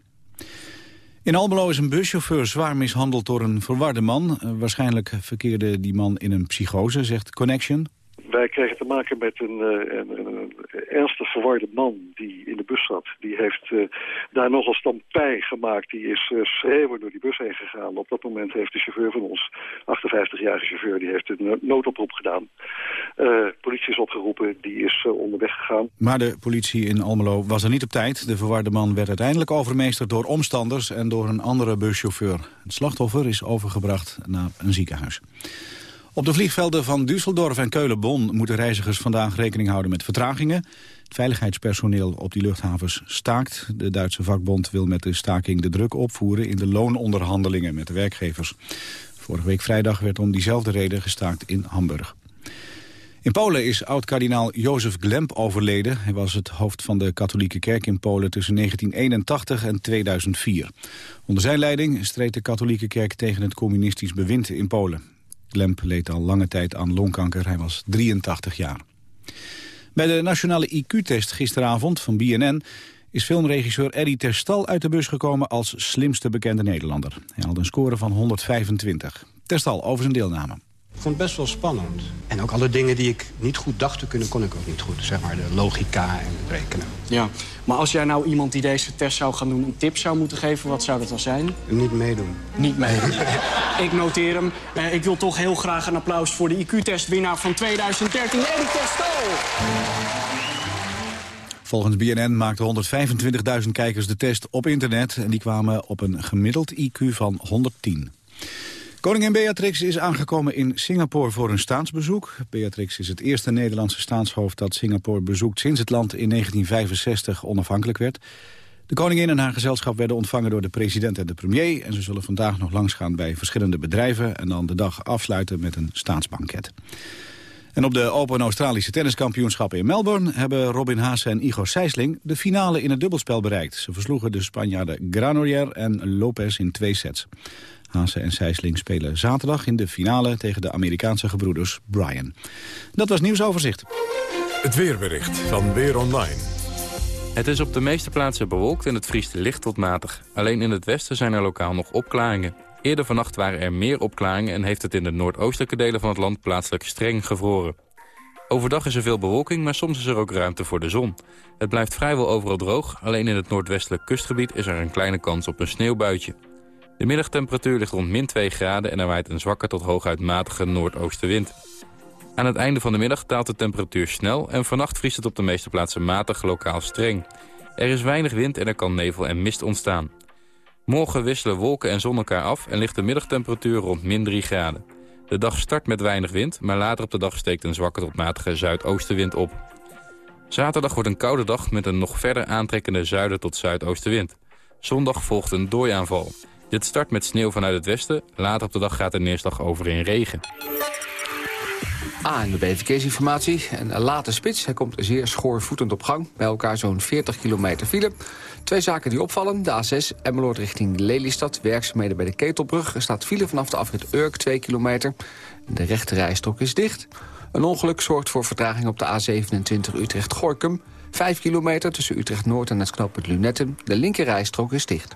In Almelo is een buschauffeur zwaar mishandeld door een verwarde man. waarschijnlijk verkeerde die man in een psychose, zegt Connection. Wij kregen te maken met een, een, een, ernstig verwarde man die in de bus zat. Die heeft uh, daar nogal stampij gemaakt. Die is uh, door die bus heen gegaan. Op dat moment heeft de chauffeur van ons, 58-jarige chauffeur, die heeft een noodoproep gedaan. Uh, politie is opgeroepen, die is onderweg gegaan. Maar de politie in Almelo was er niet op tijd. De verwarde man werd uiteindelijk overmeesterd door omstanders en door een andere buschauffeur. Het slachtoffer is overgebracht naar een ziekenhuis. Op de vliegvelden van Düsseldorf en Keulen-Bonn moeten reizigers vandaag rekening houden met vertragingen. Het veiligheidspersoneel op die luchthavens staakt. De Duitse vakbond wil met de staking de druk opvoeren in de loononderhandelingen met de werkgevers. Vorige week vrijdag werd om diezelfde reden gestaakt in Hamburg. In Polen is oud-kardinaal Jozef Glemp overleden. Hij was het hoofd van de katholieke kerk in Polen tussen 1981 en 2004. Onder zijn leiding streed de katholieke kerk tegen het communistisch bewind in Polen. Glemp leed al lange tijd aan longkanker. Hij was 83 jaar. Bij de nationale IQ-test gisteravond van BNN is filmregisseur Eddie Terstal uit de bus gekomen als slimste bekende Nederlander. Hij had een score van 125. Terstal over zijn deelname. Ik vond het best wel spannend. En ook alle dingen die ik niet goed dacht te kunnen, kon ik ook niet goed. Zeg maar de logica en het rekenen. Ja, maar als jij nou iemand die deze test zou gaan doen een tip zou moeten geven, wat zou dat dan zijn? Niet meedoen. Niet meedoen. (laughs) ik noteer hem. Uh, ik wil toch heel graag een applaus voor de IQ-testwinnaar van 2013, Eddie Testal. Volgens BNN maakten 125.000 kijkers de test op internet... en die kwamen op een gemiddeld IQ van 110. Koningin Beatrix is aangekomen in Singapore voor een staatsbezoek. Beatrix is het eerste Nederlandse staatshoofd dat Singapore bezoekt... sinds het land in 1965 onafhankelijk werd. De koningin en haar gezelschap werden ontvangen door de president en de premier... en ze zullen vandaag nog langsgaan bij verschillende bedrijven... en dan de dag afsluiten met een staatsbanket. En op de Open Australische tenniskampioenschappen in Melbourne... hebben Robin Haase en Igor Sijsling de finale in het dubbelspel bereikt. Ze versloegen de Spanjaarden Granoller en Lopez in twee sets. Haase en Sijsling spelen zaterdag in de finale tegen de Amerikaanse gebroeders Bryan. Dat was nieuwsoverzicht. Het weerbericht van Weer Online. Het is op de meeste plaatsen bewolkt en het vriest licht tot matig. Alleen in het westen zijn er lokaal nog opklaringen. Eerder vannacht waren er meer opklaringen en heeft het in de noordoostelijke delen van het land plaatselijk streng gevroren. Overdag is er veel bewolking, maar soms is er ook ruimte voor de zon. Het blijft vrijwel overal droog, alleen in het noordwestelijk kustgebied is er een kleine kans op een sneeuwbuitje. De middagtemperatuur ligt rond min 2 graden en er waait een zwakke tot hooguit matige noordoostenwind. Aan het einde van de middag daalt de temperatuur snel en vannacht vriest het op de meeste plaatsen matig lokaal streng. Er is weinig wind en er kan nevel en mist ontstaan. Morgen wisselen wolken en zon elkaar af en ligt de middagtemperatuur rond min 3 graden. De dag start met weinig wind, maar later op de dag steekt een zwakke tot matige zuidoostenwind op. Zaterdag wordt een koude dag met een nog verder aantrekkende zuiden tot zuidoostenwind. Zondag volgt een dooiaanval. Dit start met sneeuw vanuit het westen. Later op de dag gaat de neerslag over in regen. ANWB Verkeersinformatie. Een late spits. Hij komt zeer schoorvoetend op gang. Bij elkaar zo'n 40 kilometer file. Twee zaken die opvallen. De A6 Emmeloord richting Lelystad. Werkzaamheden bij de Ketelbrug. Er staat file vanaf de afrit Urk 2 kilometer. De rechte rijstok is dicht. Een ongeluk zorgt voor vertraging op de A27 Utrecht-Gorkum. 5 kilometer tussen Utrecht-Noord en het knooppunt Lunetten. De linker rijstrook is dicht.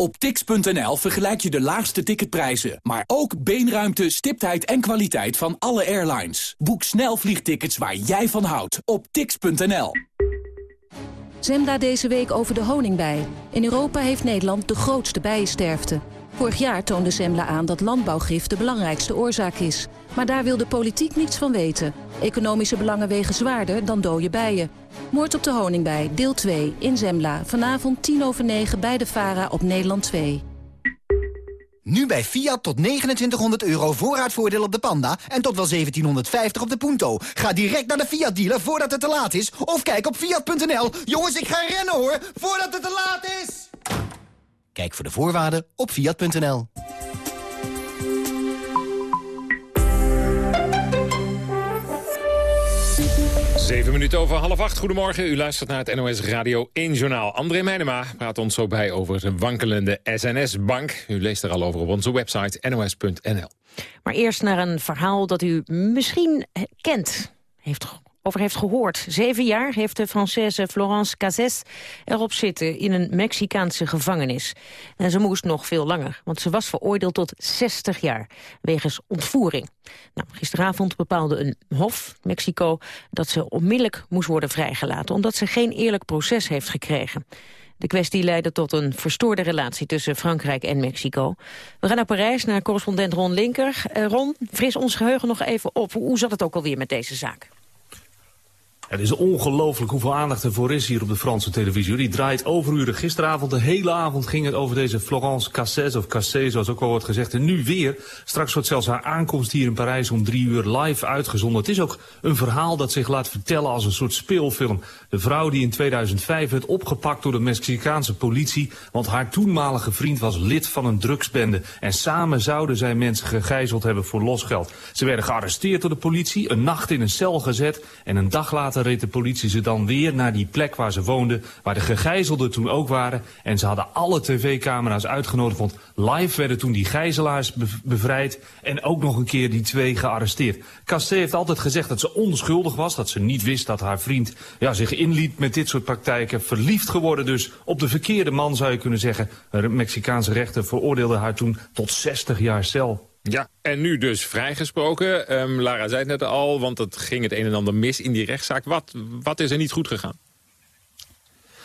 Op tix.nl vergelijk je de laagste ticketprijzen, maar ook beenruimte, stiptheid en kwaliteit van alle airlines. Boek snel vliegtickets waar jij van houdt op tix.nl. Zembla deze week over de honingbij. In Europa heeft Nederland de grootste bijensterfte. Vorig jaar toonde Zembla aan dat landbouwgif de belangrijkste oorzaak is. Maar daar wil de politiek niets van weten. Economische belangen wegen zwaarder dan dode bijen. Moord op de honingbij, deel 2, in Zembla. Vanavond 10 over 9 bij de VARA op Nederland 2. Nu bij Fiat tot 2900 euro voorraadvoordeel op de Panda... en tot wel 1750 op de Punto. Ga direct naar de Fiat-dealer voordat het te laat is... of kijk op Fiat.nl. Jongens, ik ga rennen hoor, voordat het te laat is! Kijk voor de voorwaarden op Fiat.nl. Zeven minuten over half acht. Goedemorgen. U luistert naar het NOS Radio 1 Journaal. André Meijnema praat ons zo bij over de wankelende SNS-bank. U leest er al over op onze website nos.nl. Maar eerst naar een verhaal dat u misschien kent. Heeft over heeft gehoord. Zeven jaar heeft de Française Florence Cazès erop zitten in een Mexicaanse gevangenis. En ze moest nog veel langer, want ze was veroordeeld tot 60 jaar wegens ontvoering. Nou, gisteravond bepaalde een hof, Mexico, dat ze onmiddellijk moest worden vrijgelaten, omdat ze geen eerlijk proces heeft gekregen. De kwestie leidde tot een verstoorde relatie tussen Frankrijk en Mexico. We gaan naar Parijs, naar correspondent Ron Linker. Uh, Ron, fris ons geheugen nog even op. Hoe zat het ook alweer met deze zaak? Het is ongelooflijk hoeveel aandacht er voor is hier op de Franse televisie. Die draait overuren. Gisteravond, de hele avond, ging het over deze Florence Cassez, of Cassé, zoals ook al wordt gezegd. En nu weer. Straks wordt zelfs haar aankomst hier in Parijs om drie uur live uitgezonden. Het is ook een verhaal dat zich laat vertellen als een soort speelfilm. De vrouw die in 2005 werd opgepakt door de Mexicaanse politie, want haar toenmalige vriend was lid van een drugsbende. En samen zouden zij mensen gegijzeld hebben voor losgeld. Ze werden gearresteerd door de politie, een nacht in een cel gezet en een dag later reed de politie ze dan weer naar die plek waar ze woonden, waar de gegijzelden toen ook waren. En ze hadden alle tv-camera's uitgenodigd, want live werden toen die gijzelaars bevrijd en ook nog een keer die twee gearresteerd. Cassé heeft altijd gezegd dat ze onschuldig was, dat ze niet wist dat haar vriend ja, zich inliet met dit soort praktijken. Verliefd geworden dus op de verkeerde man zou je kunnen zeggen. De Mexicaanse rechter veroordeelde haar toen tot 60 jaar cel. Ja, en nu dus vrijgesproken. Um, Lara zei het net al, want het ging het een en ander mis in die rechtszaak. Wat, wat is er niet goed gegaan?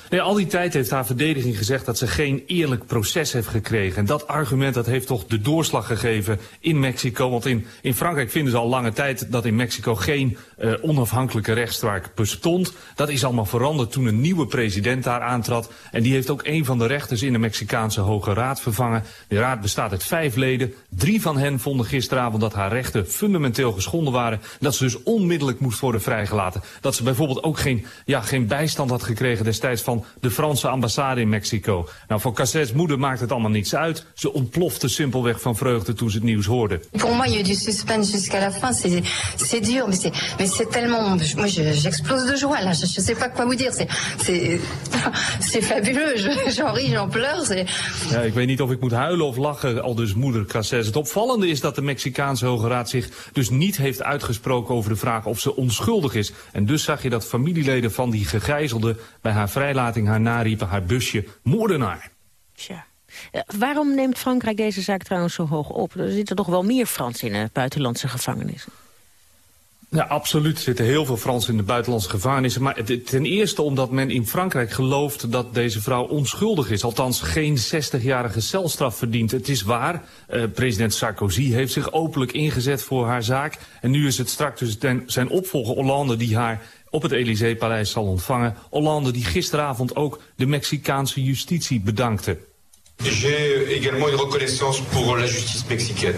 Al die tijd heeft haar verdediging gezegd dat ze geen eerlijk proces heeft gekregen. En dat argument dat heeft toch de doorslag gegeven in Mexico. Want in, in Frankrijk vinden ze al lange tijd dat in Mexico geen uh, onafhankelijke rechtspraak bestond. Dat is allemaal veranderd toen een nieuwe president daar aantrad. En die heeft ook een van de rechters in de Mexicaanse Hoge Raad vervangen. De raad bestaat uit vijf leden. Drie van hen vonden gisteravond dat haar rechten fundamenteel geschonden waren. Dat ze dus onmiddellijk moest worden vrijgelaten. Dat ze bijvoorbeeld ook geen, ja, geen bijstand had gekregen destijds van van de Franse ambassade in Mexico. Nou, voor Cassette's moeder maakt het allemaal niets uit. Ze ontplofte simpelweg van vreugde toen ze het nieuws hoorde. A eu du suspense jusqu'à la fin. C'est, c'est dur, mais c'est, mais c'est tellement. Moi, je, j'explose de joie là. Je, je sais pas quoi vous dire. C'est, (laughs) fabuleux. Je, j'en ris, j'en pleure. C'est... Ja, ik weet niet of ik moet huilen of lachen, al dus moeder Cassettes. Het opvallende is dat de Mexicaanse Hoge Raad zich dus niet heeft uitgesproken over de vraag of ze onschuldig is. En dus zag je dat familieleden van die gegijzelde bij haar vrijlating haar nariepen haar busje moordenaar. Tja. Uh, waarom neemt Frankrijk deze zaak trouwens zo hoog op? Er zitten toch wel meer Fransen in uh, buitenlandse gevangenissen? Ja, absoluut. Er zitten heel veel Fransen in de buitenlandse gevangenissen. Maar ten eerste omdat men in Frankrijk gelooft dat deze vrouw onschuldig is. Althans geen 60-jarige celstraf verdient. Het is waar. Uh, president Sarkozy heeft zich openlijk ingezet voor haar zaak. En nu is het straks dus zijn opvolger Hollande die haar op het Élysée-paleis zal ontvangen. Hollande die gisteravond ook de Mexicaanse justitie bedankte. J'ai également une reconnaissance pour la justice mexicaine,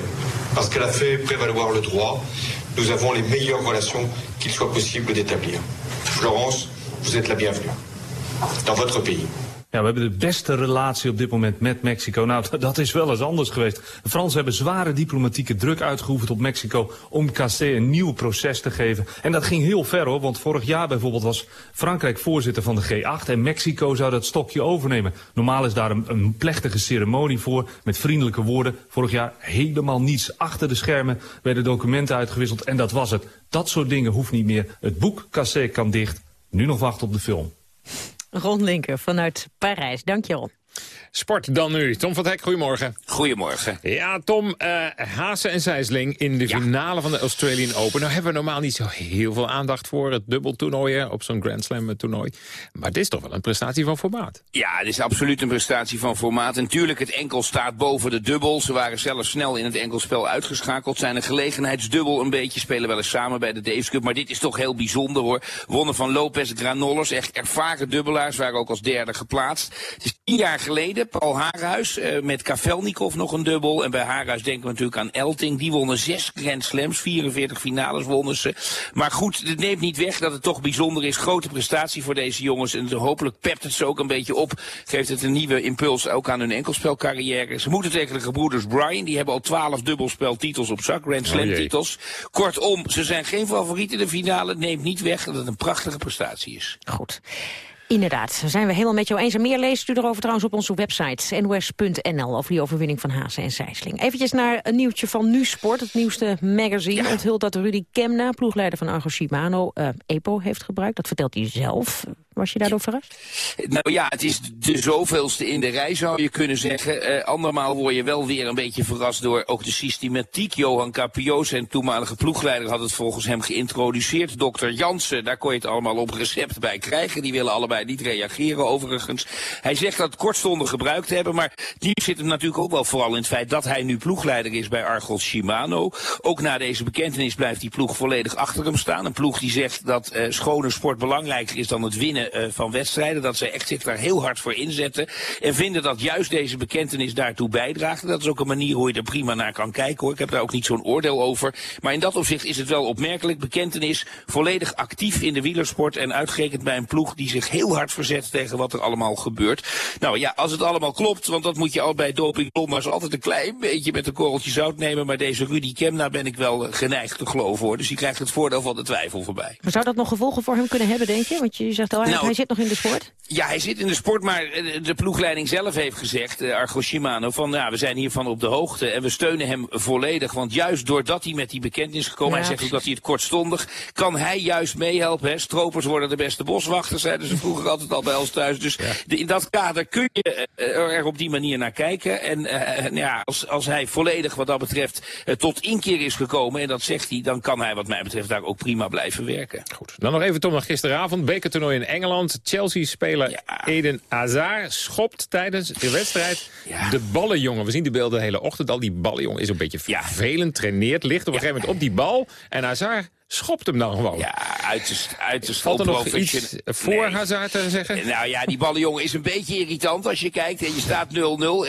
parce qu'elle a fait prévaloir le droit. Nous avons les meilleures relations qu'il soit possible d'établir. Florence, vous êtes la bienvenue dans votre pays. Ja, we hebben de beste relatie op dit moment met Mexico. Nou, (laughs) dat is wel eens anders geweest. De Fransen hebben zware diplomatieke druk uitgeoefend op Mexico... om Cassé een nieuw proces te geven. En dat ging heel ver, hoor. Want vorig jaar bijvoorbeeld was Frankrijk voorzitter van de G8... en Mexico zou dat stokje overnemen. Normaal is daar een, een plechtige ceremonie voor, met vriendelijke woorden. Vorig jaar helemaal niets. Achter de schermen werden documenten uitgewisseld en dat was het. Dat soort dingen hoeft niet meer. Het boek Cassé kan dicht. Nu nog wachten op de film. Ron Linker vanuit Parijs. Dankjewel. Sport dan nu. Tom van Hek, goedemorgen. Goedemorgen. Ja, Tom, uh, Haase en Zijsling in de finale van de Australian Open. Nou hebben we normaal niet zo heel veel aandacht voor het dubbeltoernooi op zo'n Grand Slam toernooi. Maar dit is toch wel een prestatie van formaat. Ja, het is absoluut een prestatie van formaat. En natuurlijk, het enkel staat boven de dubbel. Ze waren zelf snel in het enkelspel uitgeschakeld. Zijn een gelegenheidsdubbel een beetje, spelen wel eens samen bij de Davis Cup. Maar dit is toch heel bijzonder hoor. Wonnen van Lopez Granollers, echt ervaren dubbelaars, waren ook als derde geplaatst. Het is tien jaar geleden Paul Haarhuis uh, met Kavelnikov nog een dubbel. En bij Haarhuis denken we natuurlijk aan Elting. Die wonnen zes Grand Slams, 44 finales wonnen ze. Maar goed, het neemt niet weg dat het toch bijzonder is. Grote prestatie voor deze jongens. En hopelijk pept het ze ook een beetje op. Geeft het een nieuwe impuls ook aan hun enkelspelcarrière. Ze moeten tegen de gebroeders Bryan. Die hebben al 12 dubbelspeltitels op zak. Grand Slam titels. Kortom, ze zijn geen favoriet in de finale. Het neemt niet weg dat het een prachtige prestatie is. Goed. Inderdaad, zijn we helemaal met jou eens. En meer leest u erover trouwens op onze website nos.nl... over die overwinning van Hazen en Sijsling. Eventjes naar een nieuwtje van Nu Sport, het nieuwste magazine. Ja. Onthult dat Rudy Kemna, ploegleider van Argo Shimano... Uh, EPO heeft gebruikt. Dat vertelt hij zelf. Was je daardoor verrast? Nou ja, het is de zoveelste in de rij zou je kunnen zeggen. Uh, andermaal word je wel weer een beetje verrast door ook de systematiek. Johan Capio, zijn toenmalige ploegleider, had het volgens hem geïntroduceerd. Dokter Jansen, daar kon je het allemaal op recept bij krijgen. Die willen allebei niet reageren overigens. Hij zegt dat kortstondig gebruikt hebben, maar die zit hem natuurlijk ook wel vooral in het feit dat hij nu ploegleider is bij Argos Shimano. Ook na deze bekentenis blijft die ploeg volledig achter hem staan. Een ploeg die zegt dat uh, schone sport belangrijker is dan het winnen uh, van wedstrijden. Dat ze echt zich daar heel hard voor inzetten. En vinden dat juist deze bekentenis daartoe bijdraagt. Dat is ook een manier hoe je er prima naar kan kijken hoor. Ik heb daar ook niet zo'n oordeel over. Maar in dat opzicht is het wel opmerkelijk. Bekentenis volledig actief in de wielersport. En uitgerekend bij een ploeg die zich heel hard verzet tegen wat er allemaal gebeurt. Nou ja, als het allemaal klopt, want dat moet je al bij doping maar altijd een klein beetje met een korreltje zout nemen. Maar deze Rudy Kemna ben ik wel geneigd te geloven hoor. Dus die krijgt het voordeel van de twijfel voorbij. Maar zou dat nog gevolgen voor hem kunnen hebben, denk je? Want je zegt al, nou, hij zit nog in de sport. Ja, hij zit in de sport, maar de ploegleiding zelf heeft gezegd, uh, Argo Shimano, van ja, we zijn hiervan op de hoogte en we steunen hem volledig. Want juist doordat hij met die bekentenis is gekomen, ja, hij zegt ook dat hij het kortstondig, kan hij juist meehelpen. Hè? Stropers worden de beste boswachters, zeiden ze vroeger altijd al bij ons thuis. Dus ja. de, in dat kader kun je uh, er op die manier naar kijken. En uh, ja, als, als hij volledig wat dat betreft tot inkeer is gekomen, en dat zegt hij, dan kan hij wat mij betreft daar ook prima blijven werken. Goed, dan nog even Tom, nog gisteravond, bekertoernooi in Engeland. Chelsea-speler ja. Eden Hazard schopt tijdens de wedstrijd ja. de ballenjongen. We zien die beelden de hele ochtend al. Die ballenjongen is een beetje vervelend, traineert, ligt op een gegeven moment op die bal. En Hazard schopt hem dan gewoon. Ja, uiterst, uiterst Valt er nog iets voor Nee. Hazard te zeggen? Nou ja, die ballenjongen is een beetje irritant als je kijkt. En je staat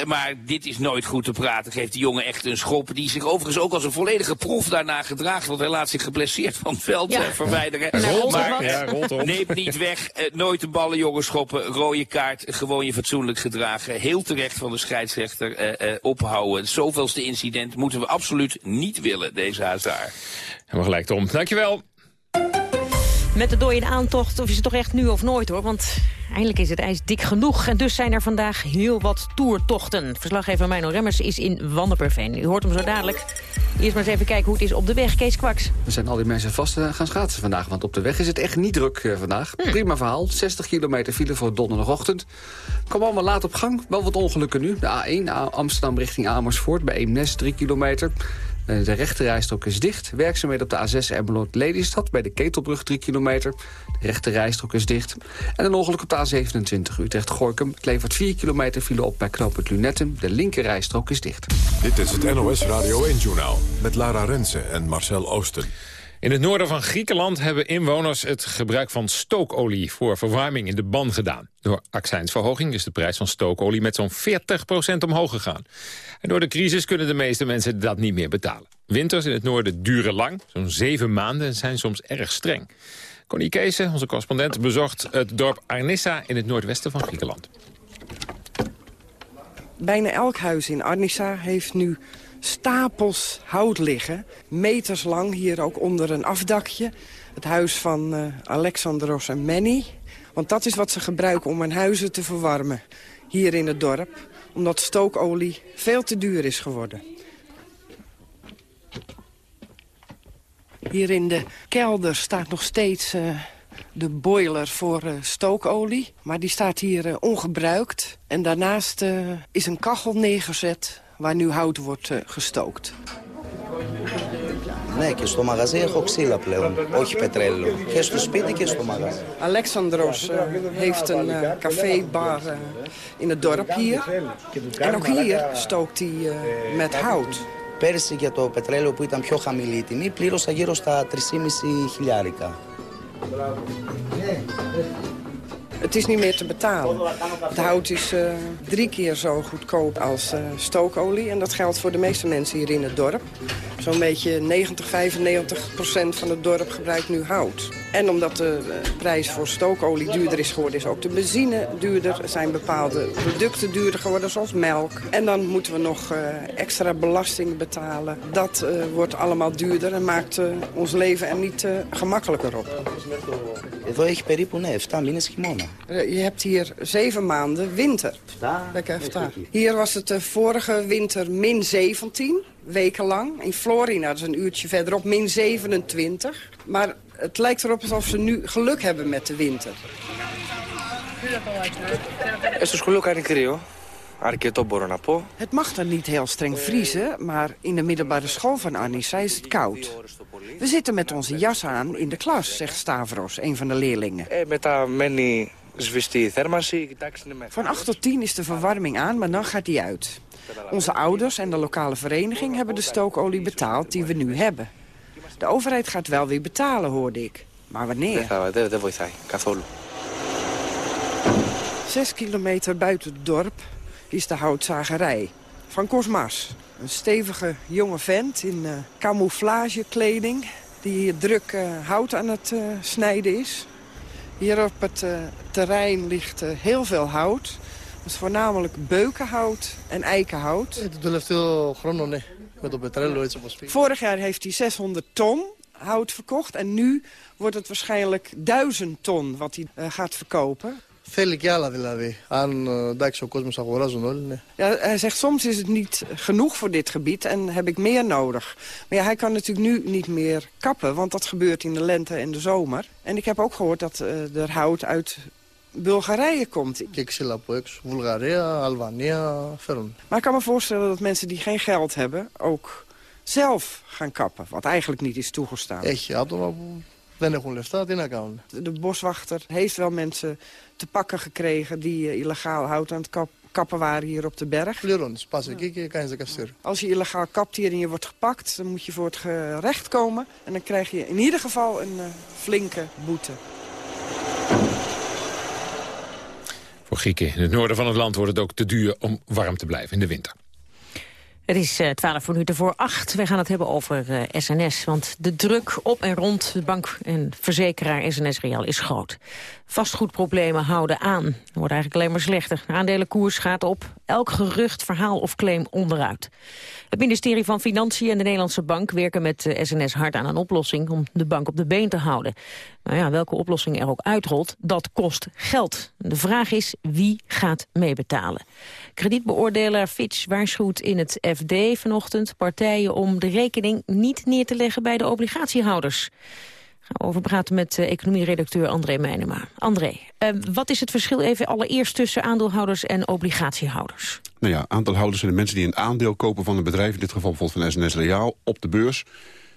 0-0. Maar dit is nooit goed te praten. Geeft die jongen echt een schop. Die zich overigens ook als een volledige proef daarna gedraagt. Want hij laat zich geblesseerd van het veld Ja. eh, verwijderen. Rolt maar. Ja, rolt neemt niet weg. eh, nooit een ballenjongen schoppen. Rode kaart. Gewoon je fatsoenlijk gedragen. Heel terecht van de scheidsrechter eh, eh, ophouden. Het zoveelste incident moeten we absoluut niet willen, deze Hazard. Helemaal gelijk, Tom. Dankjewel. Met de dooie aantocht, of is het toch echt nu of nooit hoor? Want eindelijk is het ijs dik genoeg. En dus zijn er vandaag heel wat toertochten. Verslaggever Mino Remmers is in Wanneperveen. U hoort hem zo dadelijk. Eerst maar eens even kijken hoe het is op de weg. Kees Kwaks. Er zijn al die mensen vast eh, gaan schaatsen vandaag. Want op de weg is het echt niet druk eh, vandaag. Prima verhaal. 60 kilometer file voor donderdagochtend. Kom allemaal laat op gang. Wel wat ongelukken nu. De A1 A- Amsterdam richting Amersfoort. Bij Eemnes 3 kilometer. De rechterrijstrook is dicht. Werkzaamheden op de A6 Emmeloord Lelystad. Bij de Ketelbrug 3 kilometer. De rechterrijstrook is dicht. En een ongeluk op de A27 Utrecht-Gorkum. Het levert 4 kilometer file op bij knooppunt Lunetten. De linkerrijstrook is dicht. Dit is het NOS Radio 1-journaal met Lara Rensen en Marcel Oosten. In het noorden van Griekenland hebben inwoners het gebruik van stookolie voor verwarming in de ban gedaan. Door accijnsverhoging is de prijs van stookolie met zo'n 40% omhoog gegaan. En door de crisis kunnen de meeste mensen dat niet meer betalen. Winters in het noorden duren lang, zo'n zeven maanden en zijn soms erg streng. Connie Keese, onze correspondent, bezocht het dorp Arnissa in het noordwesten van Griekenland. Bijna elk huis in Arnissa heeft nu stapels hout liggen. Meters lang, hier ook onder een afdakje. Het huis van eh, Alexandros en Manny. Want dat is wat ze gebruiken om hun huizen te verwarmen. Hier in het dorp. Omdat stookolie veel te duur is geworden. Hier in de kelder staat nog steeds eh, de boiler voor eh, stookolie. Maar die staat hier ongebruikt. En daarnaast is een kachel neergezet waar nu hout wordt eh, gestookt. Ναι, και στο μαγαζί έχω ξύλα πλέον, όχι πετρέλαιο. Και στο σπίτι και στο μαγαζί. Alexandros eh, heeft een eh, café-bar eh, in het dorp hier. En ook hier stookt hij eh, met hout. Πέρυσι για το πετρέλαιο που ήταν πιο χαμηλή η τιμή, πλήρωσα γύρω στα 3,5 χιλιάρικα. het is niet meer te betalen. Het hout is eh, drie keer zo goedkoop als eh, stookolie. En dat geldt voor de meeste mensen hier in het dorp. Zo'n beetje 90, 95 procent van het dorp gebruikt nu hout. En omdat de eh, prijs voor stookolie duurder is geworden, is ook de benzine duurder. Er zijn bepaalde producten duurder geworden, zoals melk. En dan moeten we nog eh, extra belastingen betalen. Dat eh, wordt allemaal duurder en maakt ons leven er niet gemakkelijker op. Vorig periode heeft minus Je hebt hier zeven maanden winter. Lekker Hier was het de vorige winter min 17 weken lang. In Florina, dat is een uurtje verderop, min 27. Maar het lijkt erop alsof ze nu geluk hebben met de winter. Het is geluk aan een Boronapo. Het mag dan niet heel streng vriezen, maar in de middelbare school van Anissa is het koud. We zitten met onze jas aan in de klas, zegt Stavros, een van de leerlingen. Van 8 tot 10 is de verwarming aan, maar dan gaat die uit. Onze ouders en de lokale vereniging hebben de stookolie betaald die we nu hebben. De overheid gaat wel weer betalen, hoorde ik. Maar wanneer? Dat wordt hij, Casolo. Zes kilometer buiten het dorp is de houtzagerij van Cosmas. Een stevige jonge vent in eh, camouflagekleding... die hier druk eh, hout aan het eh, snijden is. Hier op het terrein ligt heel veel hout. Dat is voornamelijk beukenhout en eikenhout. Het is heel grondig. Με το πετρέλαιο έτσι όπως πήγε. Vorig jaar heeft hij 600 ton hout verkocht. En nu wordt het waarschijnlijk 1000 ton wat hij eh, gaat verkopen. Θέλει κι άλλα δηλαδή. Αν ε, εντάξει ο κόσμος αγοράζουν όλοι, ναι. Ja, hij zegt soms is het niet genoeg voor dit gebied en heb ik meer nodig. Maar ja, hij kan natuurlijk nu niet meer kappen, want dat gebeurt in de lente en de zomer. En ik heb ook gehoord dat eh, er hout uit Bulgarije komt. Bulgarije, Albanië, film. Maar ik kan me voorstellen dat mensen die geen geld hebben... ook zelf gaan kappen, wat eigenlijk niet is toegestaan. Echt, ja, de boswachter heeft wel mensen te pakken gekregen... die eh, illegaal hout aan het kappen waren hier op de berg. kan Als je illegaal kapt hier en je wordt gepakt... dan moet je voor het gerecht komen. En dan krijg je in ieder geval een eh, flinke boete. Voor Grieken in het noorden van het land wordt het ook te duur om warm te blijven in de winter. Het is uh, 12 minuten voor acht. We gaan het hebben over uh, eh, SNS. Want de druk op en rond de bank en verzekeraar SNS Real is groot. Vastgoedproblemen houden aan. Wordt eigenlijk alleen maar slechter. De aandelenkoers gaat op. Elk gerucht, verhaal of claim onderuit. Het ministerie van Financiën en de Nederlandse Bank werken met SNS hard aan een oplossing om de bank op de been te houden. Maar ja, welke oplossing er ook uitrolt, dat kost geld. De vraag is wie gaat meebetalen. Kredietbeoordelaar Fitch waarschuwt in het FD vanochtend partijen om de rekening niet neer te leggen bij de obligatiehouders. Over praten met uh, economieredacteur André Meijnema. André, uh, wat is het verschil even allereerst tussen aandeelhouders en obligatiehouders? Nou ja, aandeelhouders zijn de mensen die een aandeel kopen van een bedrijf... in dit geval bijvoorbeeld van SNS Reaal, op de beurs.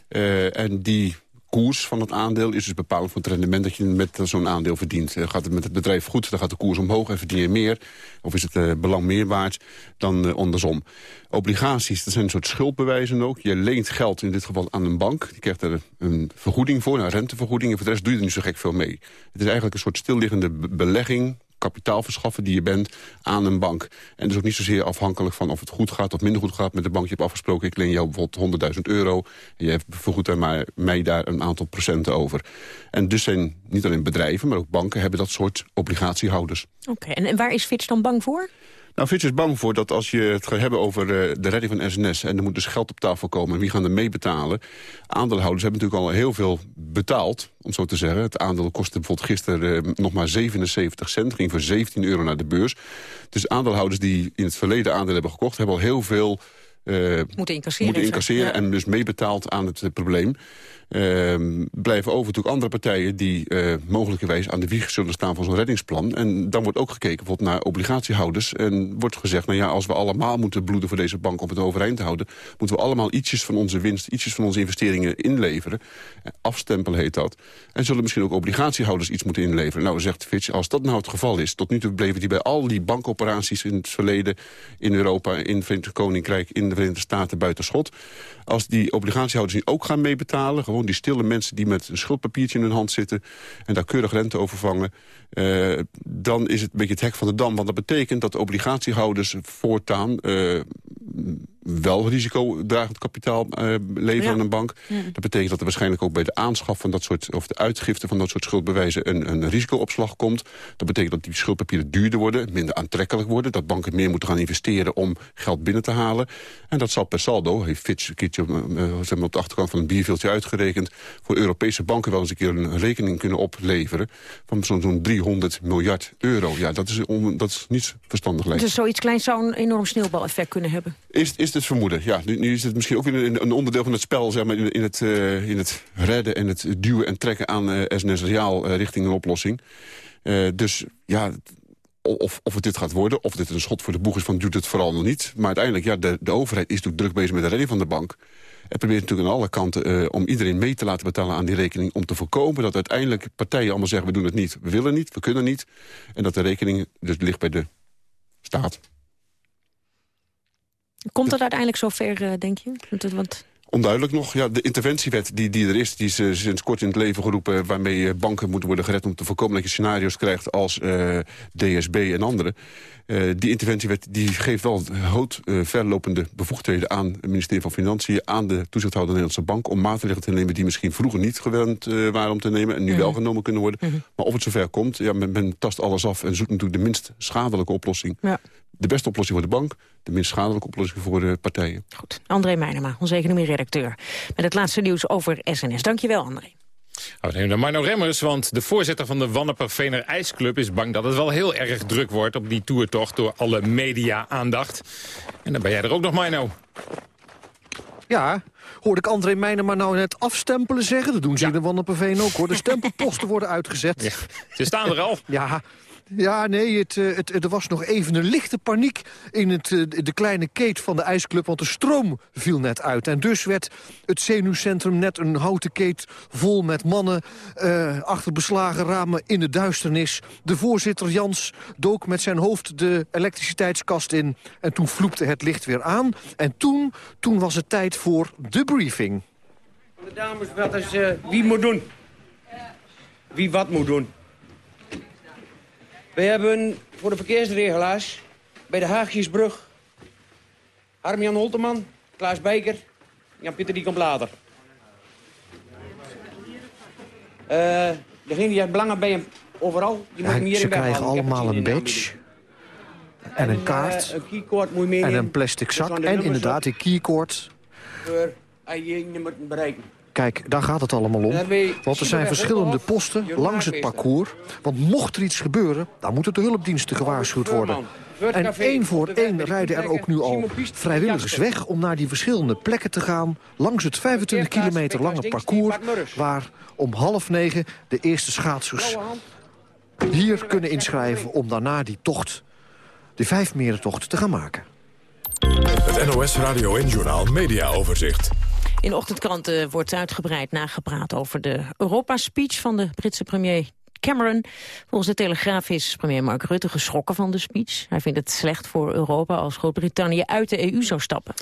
Uh, en die koers van het aandeel is dus bepalend voor het rendement dat je met zo'n aandeel verdient. Uh, gaat het met het bedrijf goed, dan gaat de koers omhoog en verdien je meer. Of is het uh, belang meer waard dan uh, andersom. Obligaties, dat zijn een soort schuldbewijzen ook. Je leent geld in dit geval aan een bank. Die krijgt er een vergoeding voor, een rentevergoeding. En voor de rest doe je er niet zo gek veel mee. Het is eigenlijk een soort stilliggende belegging kapitaal verschaffen die je bent aan een bank. En dus ook niet zozeer afhankelijk van of het goed gaat of minder goed gaat met de bank. Je hebt afgesproken, ik leen jou bijvoorbeeld 100.000 euro. En je vergoedt er maar mij daar een aantal procenten over. En dus zijn niet alleen bedrijven, maar ook banken hebben dat soort obligatiehouders. Oké, en, en waar is Fitch dan bang voor? Nou, Fitch is bang voor dat als je het gaat hebben over uh, de redding van SNS... en er moet dus geld op tafel komen, en wie gaan er mee betalen? Aandeelhouders hebben natuurlijk al heel veel betaald, om zo te zeggen. Het aandeel kostte bijvoorbeeld gisteren uh, nog maar 77 cent, ging voor 17 euro naar de beurs. Dus aandeelhouders die in het verleden aandelen hebben gekocht... hebben al heel veel uh, moeten incasseren, moeten incasseren ja. en dus meebetaald aan het probleem. Uh, blijven over natuurlijk andere partijen die uh, mogelijkerwijs aan de wieg zullen staan van zo'n reddingsplan. En dan wordt ook gekeken bijvoorbeeld naar obligatiehouders. En wordt gezegd, nou ja, als we allemaal moeten bloeden voor deze bank om het overeind te houden, moeten we allemaal ietsjes van onze winst, ietsjes van onze investeringen inleveren. Afstempel heet dat. En zullen misschien ook obligatiehouders iets moeten inleveren. Nou, zegt Fitch, als dat nou het geval is, tot nu toe bleven die bij al die bankoperaties in het verleden in Europa, in het Verenigd Koninkrijk, in de Verenigde Staten buiten schot. Als die obligatiehouders niet ook gaan meebetalen, gewoon die stille mensen die met een schuldpapiertje in hun hand zitten... en daar keurig rente over vangen... Uh, dan is het een beetje het hek van de dam. Want dat betekent dat de obligatiehouders voortaan... Uh, wel risicodragend kapitaal uh, leveren ja. aan een bank. Ja. Dat betekent dat er waarschijnlijk ook bij de aanschaf van dat soort... of de uitgifte van dat soort schuldbewijzen een, een risicoopslag komt. Dat betekent dat die schuldpapieren duurder worden, minder aantrekkelijk worden. Dat banken meer moeten gaan investeren om geld binnen te halen. En dat zal per saldo, heeft Fitch een keertje uh, op de achterkant van een bierveeltje uitgerekend... voor Europese banken wel eens een keer een rekening kunnen opleveren... van zo'n zo 300 miljard euro. Ja, dat is, on, dat is niet verstandig lijkt. Dus zoiets kleins zou een enorm sneeuwbaleffect kunnen hebben? Is, is het vermoeden, ja. Nu, nu, is het misschien ook een, een onderdeel van het spel... Zeg maar, in, het, uh, in het redden en het duwen en trekken aan uh, SNS Reaal uh, richting een oplossing. dus ja, of, of het dit gaat worden, of dit een schot voor de boeg is van doet het vooral nog niet. Maar uiteindelijk, ja, de, de overheid is natuurlijk druk bezig met de redding van de bank. En probeert natuurlijk aan alle kanten om iedereen mee te laten betalen aan die rekening... om te voorkomen dat uiteindelijk partijen allemaal zeggen... we doen het niet, we willen niet, we kunnen niet. En dat de rekening dus ligt bij de staat. Komt dat uiteindelijk zover, uh, denk je? Want... Onduidelijk nog. Ja, de interventiewet die, die er is, die is uh, sinds kort in het leven geroepen... waarmee uh, banken moeten worden gered om te voorkomen dat je scenario's krijgt als uh, DSB en andere. die interventiewet die geeft wel hoog verlopende bevoegdheden aan het ministerie van Financiën... aan de toezichthouder Nederlandse Bank om maatregelen te nemen... die misschien vroeger niet gewend waren om te nemen en nu wel genomen kunnen worden. -hmm. Maar of het zover komt, ja, men, men, tast alles af en zoekt natuurlijk de minst schadelijke oplossing. Ja de beste oplossing voor de bank, de minst schadelijke oplossing voor de partijen. Goed. André Meijnema, onze economie-redacteur. Met het laatste nieuws over SNS. Dankjewel, André. Oh, nemen naar Marno Remmers, want de voorzitter van de Wannepervener IJsclub is bang dat het wel heel erg druk wordt op die toertocht door alle media-aandacht. En dan ben jij er ook nog, Marno. Ja, hoorde ik André Meijner maar nou net afstempelen zeggen. Dat doen ze ja. in de Wanneperveen ook, hoor. De stempelposten worden uitgezet. Ja, ze staan er al. ja, Ja, nee, het, eh, het, er was nog even een lichte paniek in het, eh, de kleine keet van de ijsclub... want de stroom viel net uit. En dus werd het zenuwcentrum net een houten keet vol met mannen... Uh, achter beslagen ramen in de duisternis. De voorzitter Jans dook met zijn hoofd de elektriciteitskast in... en toen vloepte het licht weer aan. En toen, toen was het tijd voor de briefing. De dames, wat is, uh, wie moet doen? Wie wat moet doen? We hebben voor de verkeersregelaars bij de Haagjesbrug... Harm-Jan Holteman, Klaas Bijker, Jan-Pieter die komt later. Uh, degene die heeft belangen bij hem overal, die moet hem hier Ze krijgen allemaal een badge. En een kaart. een keycord moet je En een plastic zak. En inderdaad, een keycord. Voor je je moet bereiken. Kijk, daar gaat het allemaal om. Want er zijn verschillende posten langs het parcours. Want mocht er iets gebeuren, dan moeten de hulpdiensten gewaarschuwd worden. En één voor één rijden er ook nu al vrijwilligers weg... om naar die verschillende plekken te gaan... langs het 25 kilometer lange parcours... waar om half negen de eerste schaatsers hier kunnen inschrijven... om daarna die tocht, de vijfmerentocht, te gaan maken. Het NOS Radio en Journaal Media Overzicht. In ochtendkranten wordt uitgebreid nagepraat over de Europa-speech van de Britse premier Cameron. Volgens de Telegraaf is premier Mark Rutte geschrokken van de speech. Hij vindt het slecht voor Europa als Groot-Brittannië uit de EU zou stappen.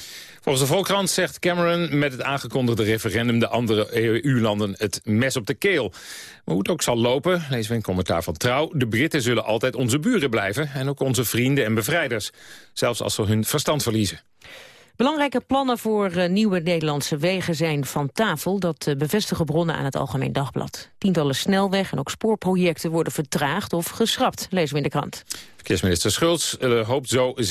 Volgens de Volkrant zegt Cameron met het aangekondigde referendum... de andere EU-landen het mes op de keel. Maar hoe het ook zal lopen, lezen we een commentaar van Trouw... de Britten zullen altijd onze buren blijven en ook onze vrienden en bevrijders. Zelfs als ze hun verstand verliezen. Belangrijke plannen voor uh, nieuwe Nederlandse wegen zijn van tafel. Dat uh, bevestigen bronnen aan het Algemeen Dagblad. Tientallen snelweg- en ook spoorprojecten worden vertraagd of geschrapt, lezen we in de krant. Verkeersminister Schultz uh, hoopt zo 6,4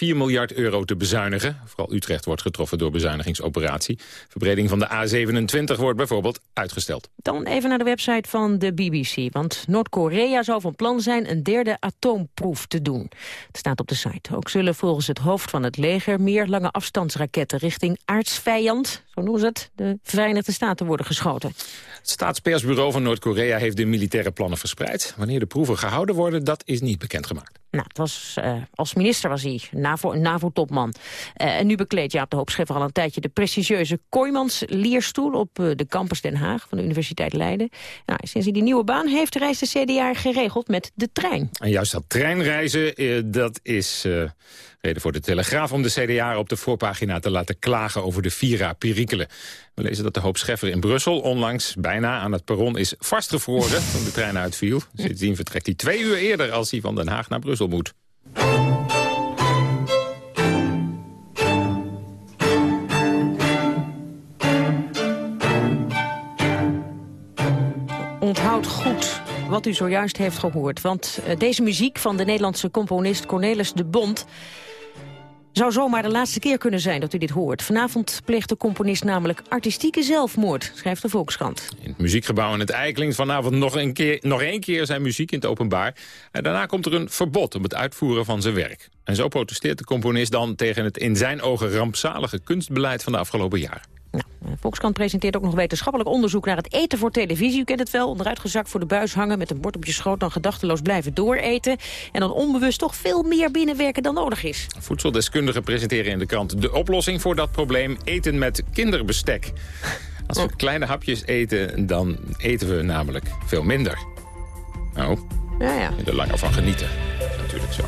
miljard euro te bezuinigen. Vooral Utrecht wordt getroffen door bezuinigingsoperatie. Verbreding van de A27 wordt bijvoorbeeld uitgesteld. Dan even naar de website van de BBC. Want Noord-Korea zou van plan zijn een derde atoomproef te doen. Het staat op de site. Ook zullen volgens het hoofd van het leger meer lange afstandsraketten richting aardsvijand, noemen ze het, de Verenigde Staten worden geschoten. Het staatspersbureau van Noord-Korea heeft de militaire plannen verspreid. Wanneer de proeven gehouden worden, dat is niet bekendgemaakt. Nou, het was, uh, als minister was hij NAVO-topman. NAVO uh, en nu bekleedt Jaap de Hoop Scheffer al een tijdje... de prestigieuze Kooimans-leerstoel op uh, de campus Den Haag... van de Universiteit Leiden. Nou, sinds hij die nieuwe baan heeft, reist de CDA geregeld met de trein. En juist dat treinreizen, dat is reden voor de Telegraaf... om de CDA op de voorpagina te laten klagen over de Vira-perikelen. We lezen dat de Hoop Scheffer in Brussel onlangs bijna aan het perron is vastgevroren... toen de trein uitviel. Sindsdien vertrekt hij twee uur eerder als hij van Den Haag naar Brussel moet. Onthoud goed wat u zojuist heeft gehoord. Want uh, deze muziek van de Nederlandse componist Cornelis de Bond zou zomaar de laatste keer kunnen zijn dat u dit hoort. Vanavond pleegt de componist namelijk artistieke zelfmoord, schrijft de Volkskrant. In het muziekgebouw in het Eikeling vanavond nog een keer, nog één keer zijn muziek in het openbaar. En daarna komt er een verbod op het uitvoeren van zijn werk. En zo protesteert de componist dan tegen het in zijn ogen rampzalige kunstbeleid van de afgelopen jaren. Nou, Volkskrant presenteert ook nog wetenschappelijk onderzoek naar het eten voor televisie. U kent het wel, onderuitgezakt voor de buis hangen met een bord op je schoot... dan gedachteloos blijven dooreten en dan onbewust toch veel meer binnenwerken dan nodig is. Voedseldeskundigen presenteren in de krant de oplossing voor dat probleem... eten met kinderbestek. Als we kleine hapjes eten, dan eten we namelijk veel minder. Nou, ja, ja. er langer van genieten. Dat is natuurlijk zo.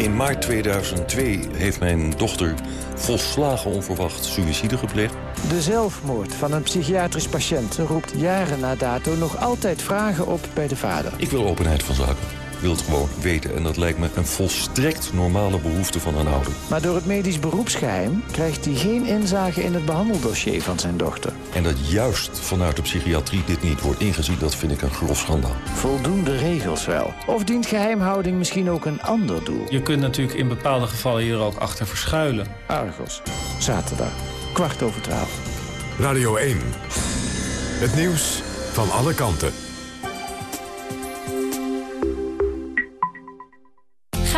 In maart 2002 heeft mijn dochter volslagen onverwacht suïcide gepleegd. De zelfmoord van een psychiatrisch patiënt roept jaren na dato nog altijd vragen op bij de vader. Ik wil openheid van zaken. Ik wil het gewoon weten. En dat lijkt me een volstrekt normale behoefte van een ouder. Maar door het medisch beroepsgeheim krijgt hij geen inzage in het behandeldossier van zijn dochter. En dat juist vanuit de psychiatrie dit niet wordt ingezien, dat vind ik een grof schandaal. Voldoende regels wel. Of dient geheimhouding misschien ook een ander doel? Je kunt natuurlijk in bepaalde gevallen hier ook achter verschuilen. Argos, zaterdag, kwart over twaalf. Radio 1. Het nieuws van alle kanten.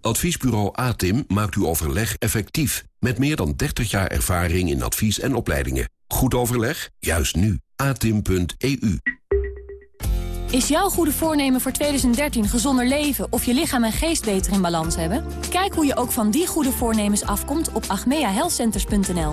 Adviesbureau ATIM maakt uw overleg effectief. Met meer dan 30 jaar ervaring in advies en opleidingen. Goed overleg? Juist nu. atim.eu. Is jouw goede voornemen voor 2013 gezonder leven of je lichaam en geest beter in balans hebben? Kijk hoe je ook van die goede voornemens afkomt op agmeahealthcenters.nl.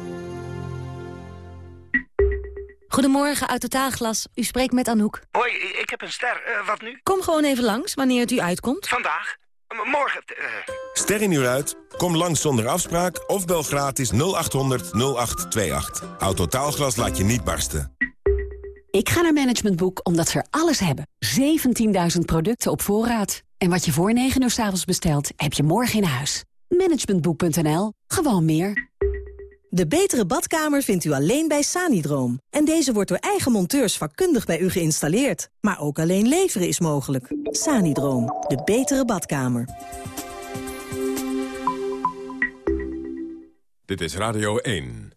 Goedemorgen, uit Totaalglas. U spreekt met Anouk. Hoi, ik heb een ster. Uh, wat nu? Kom gewoon even langs, wanneer het u uitkomt. Vandaag? M morgen? Uh... Ster in uur uit? Kom langs zonder afspraak of bel gratis 0800 0828. Autotaalglas laat je niet barsten. Ik ga naar Management Boek omdat ze er alles hebben. 17.000 producten op voorraad. En wat je voor 9 uur s avonds bestelt, heb je morgen in huis. Managementboek.nl. Gewoon meer. De betere badkamer vindt u alleen bij Sanidroom. En deze wordt door eigen monteurs vakkundig bij u geïnstalleerd. Maar ook alleen leveren is mogelijk. Sanidroom, de betere badkamer. Dit is Radio 1.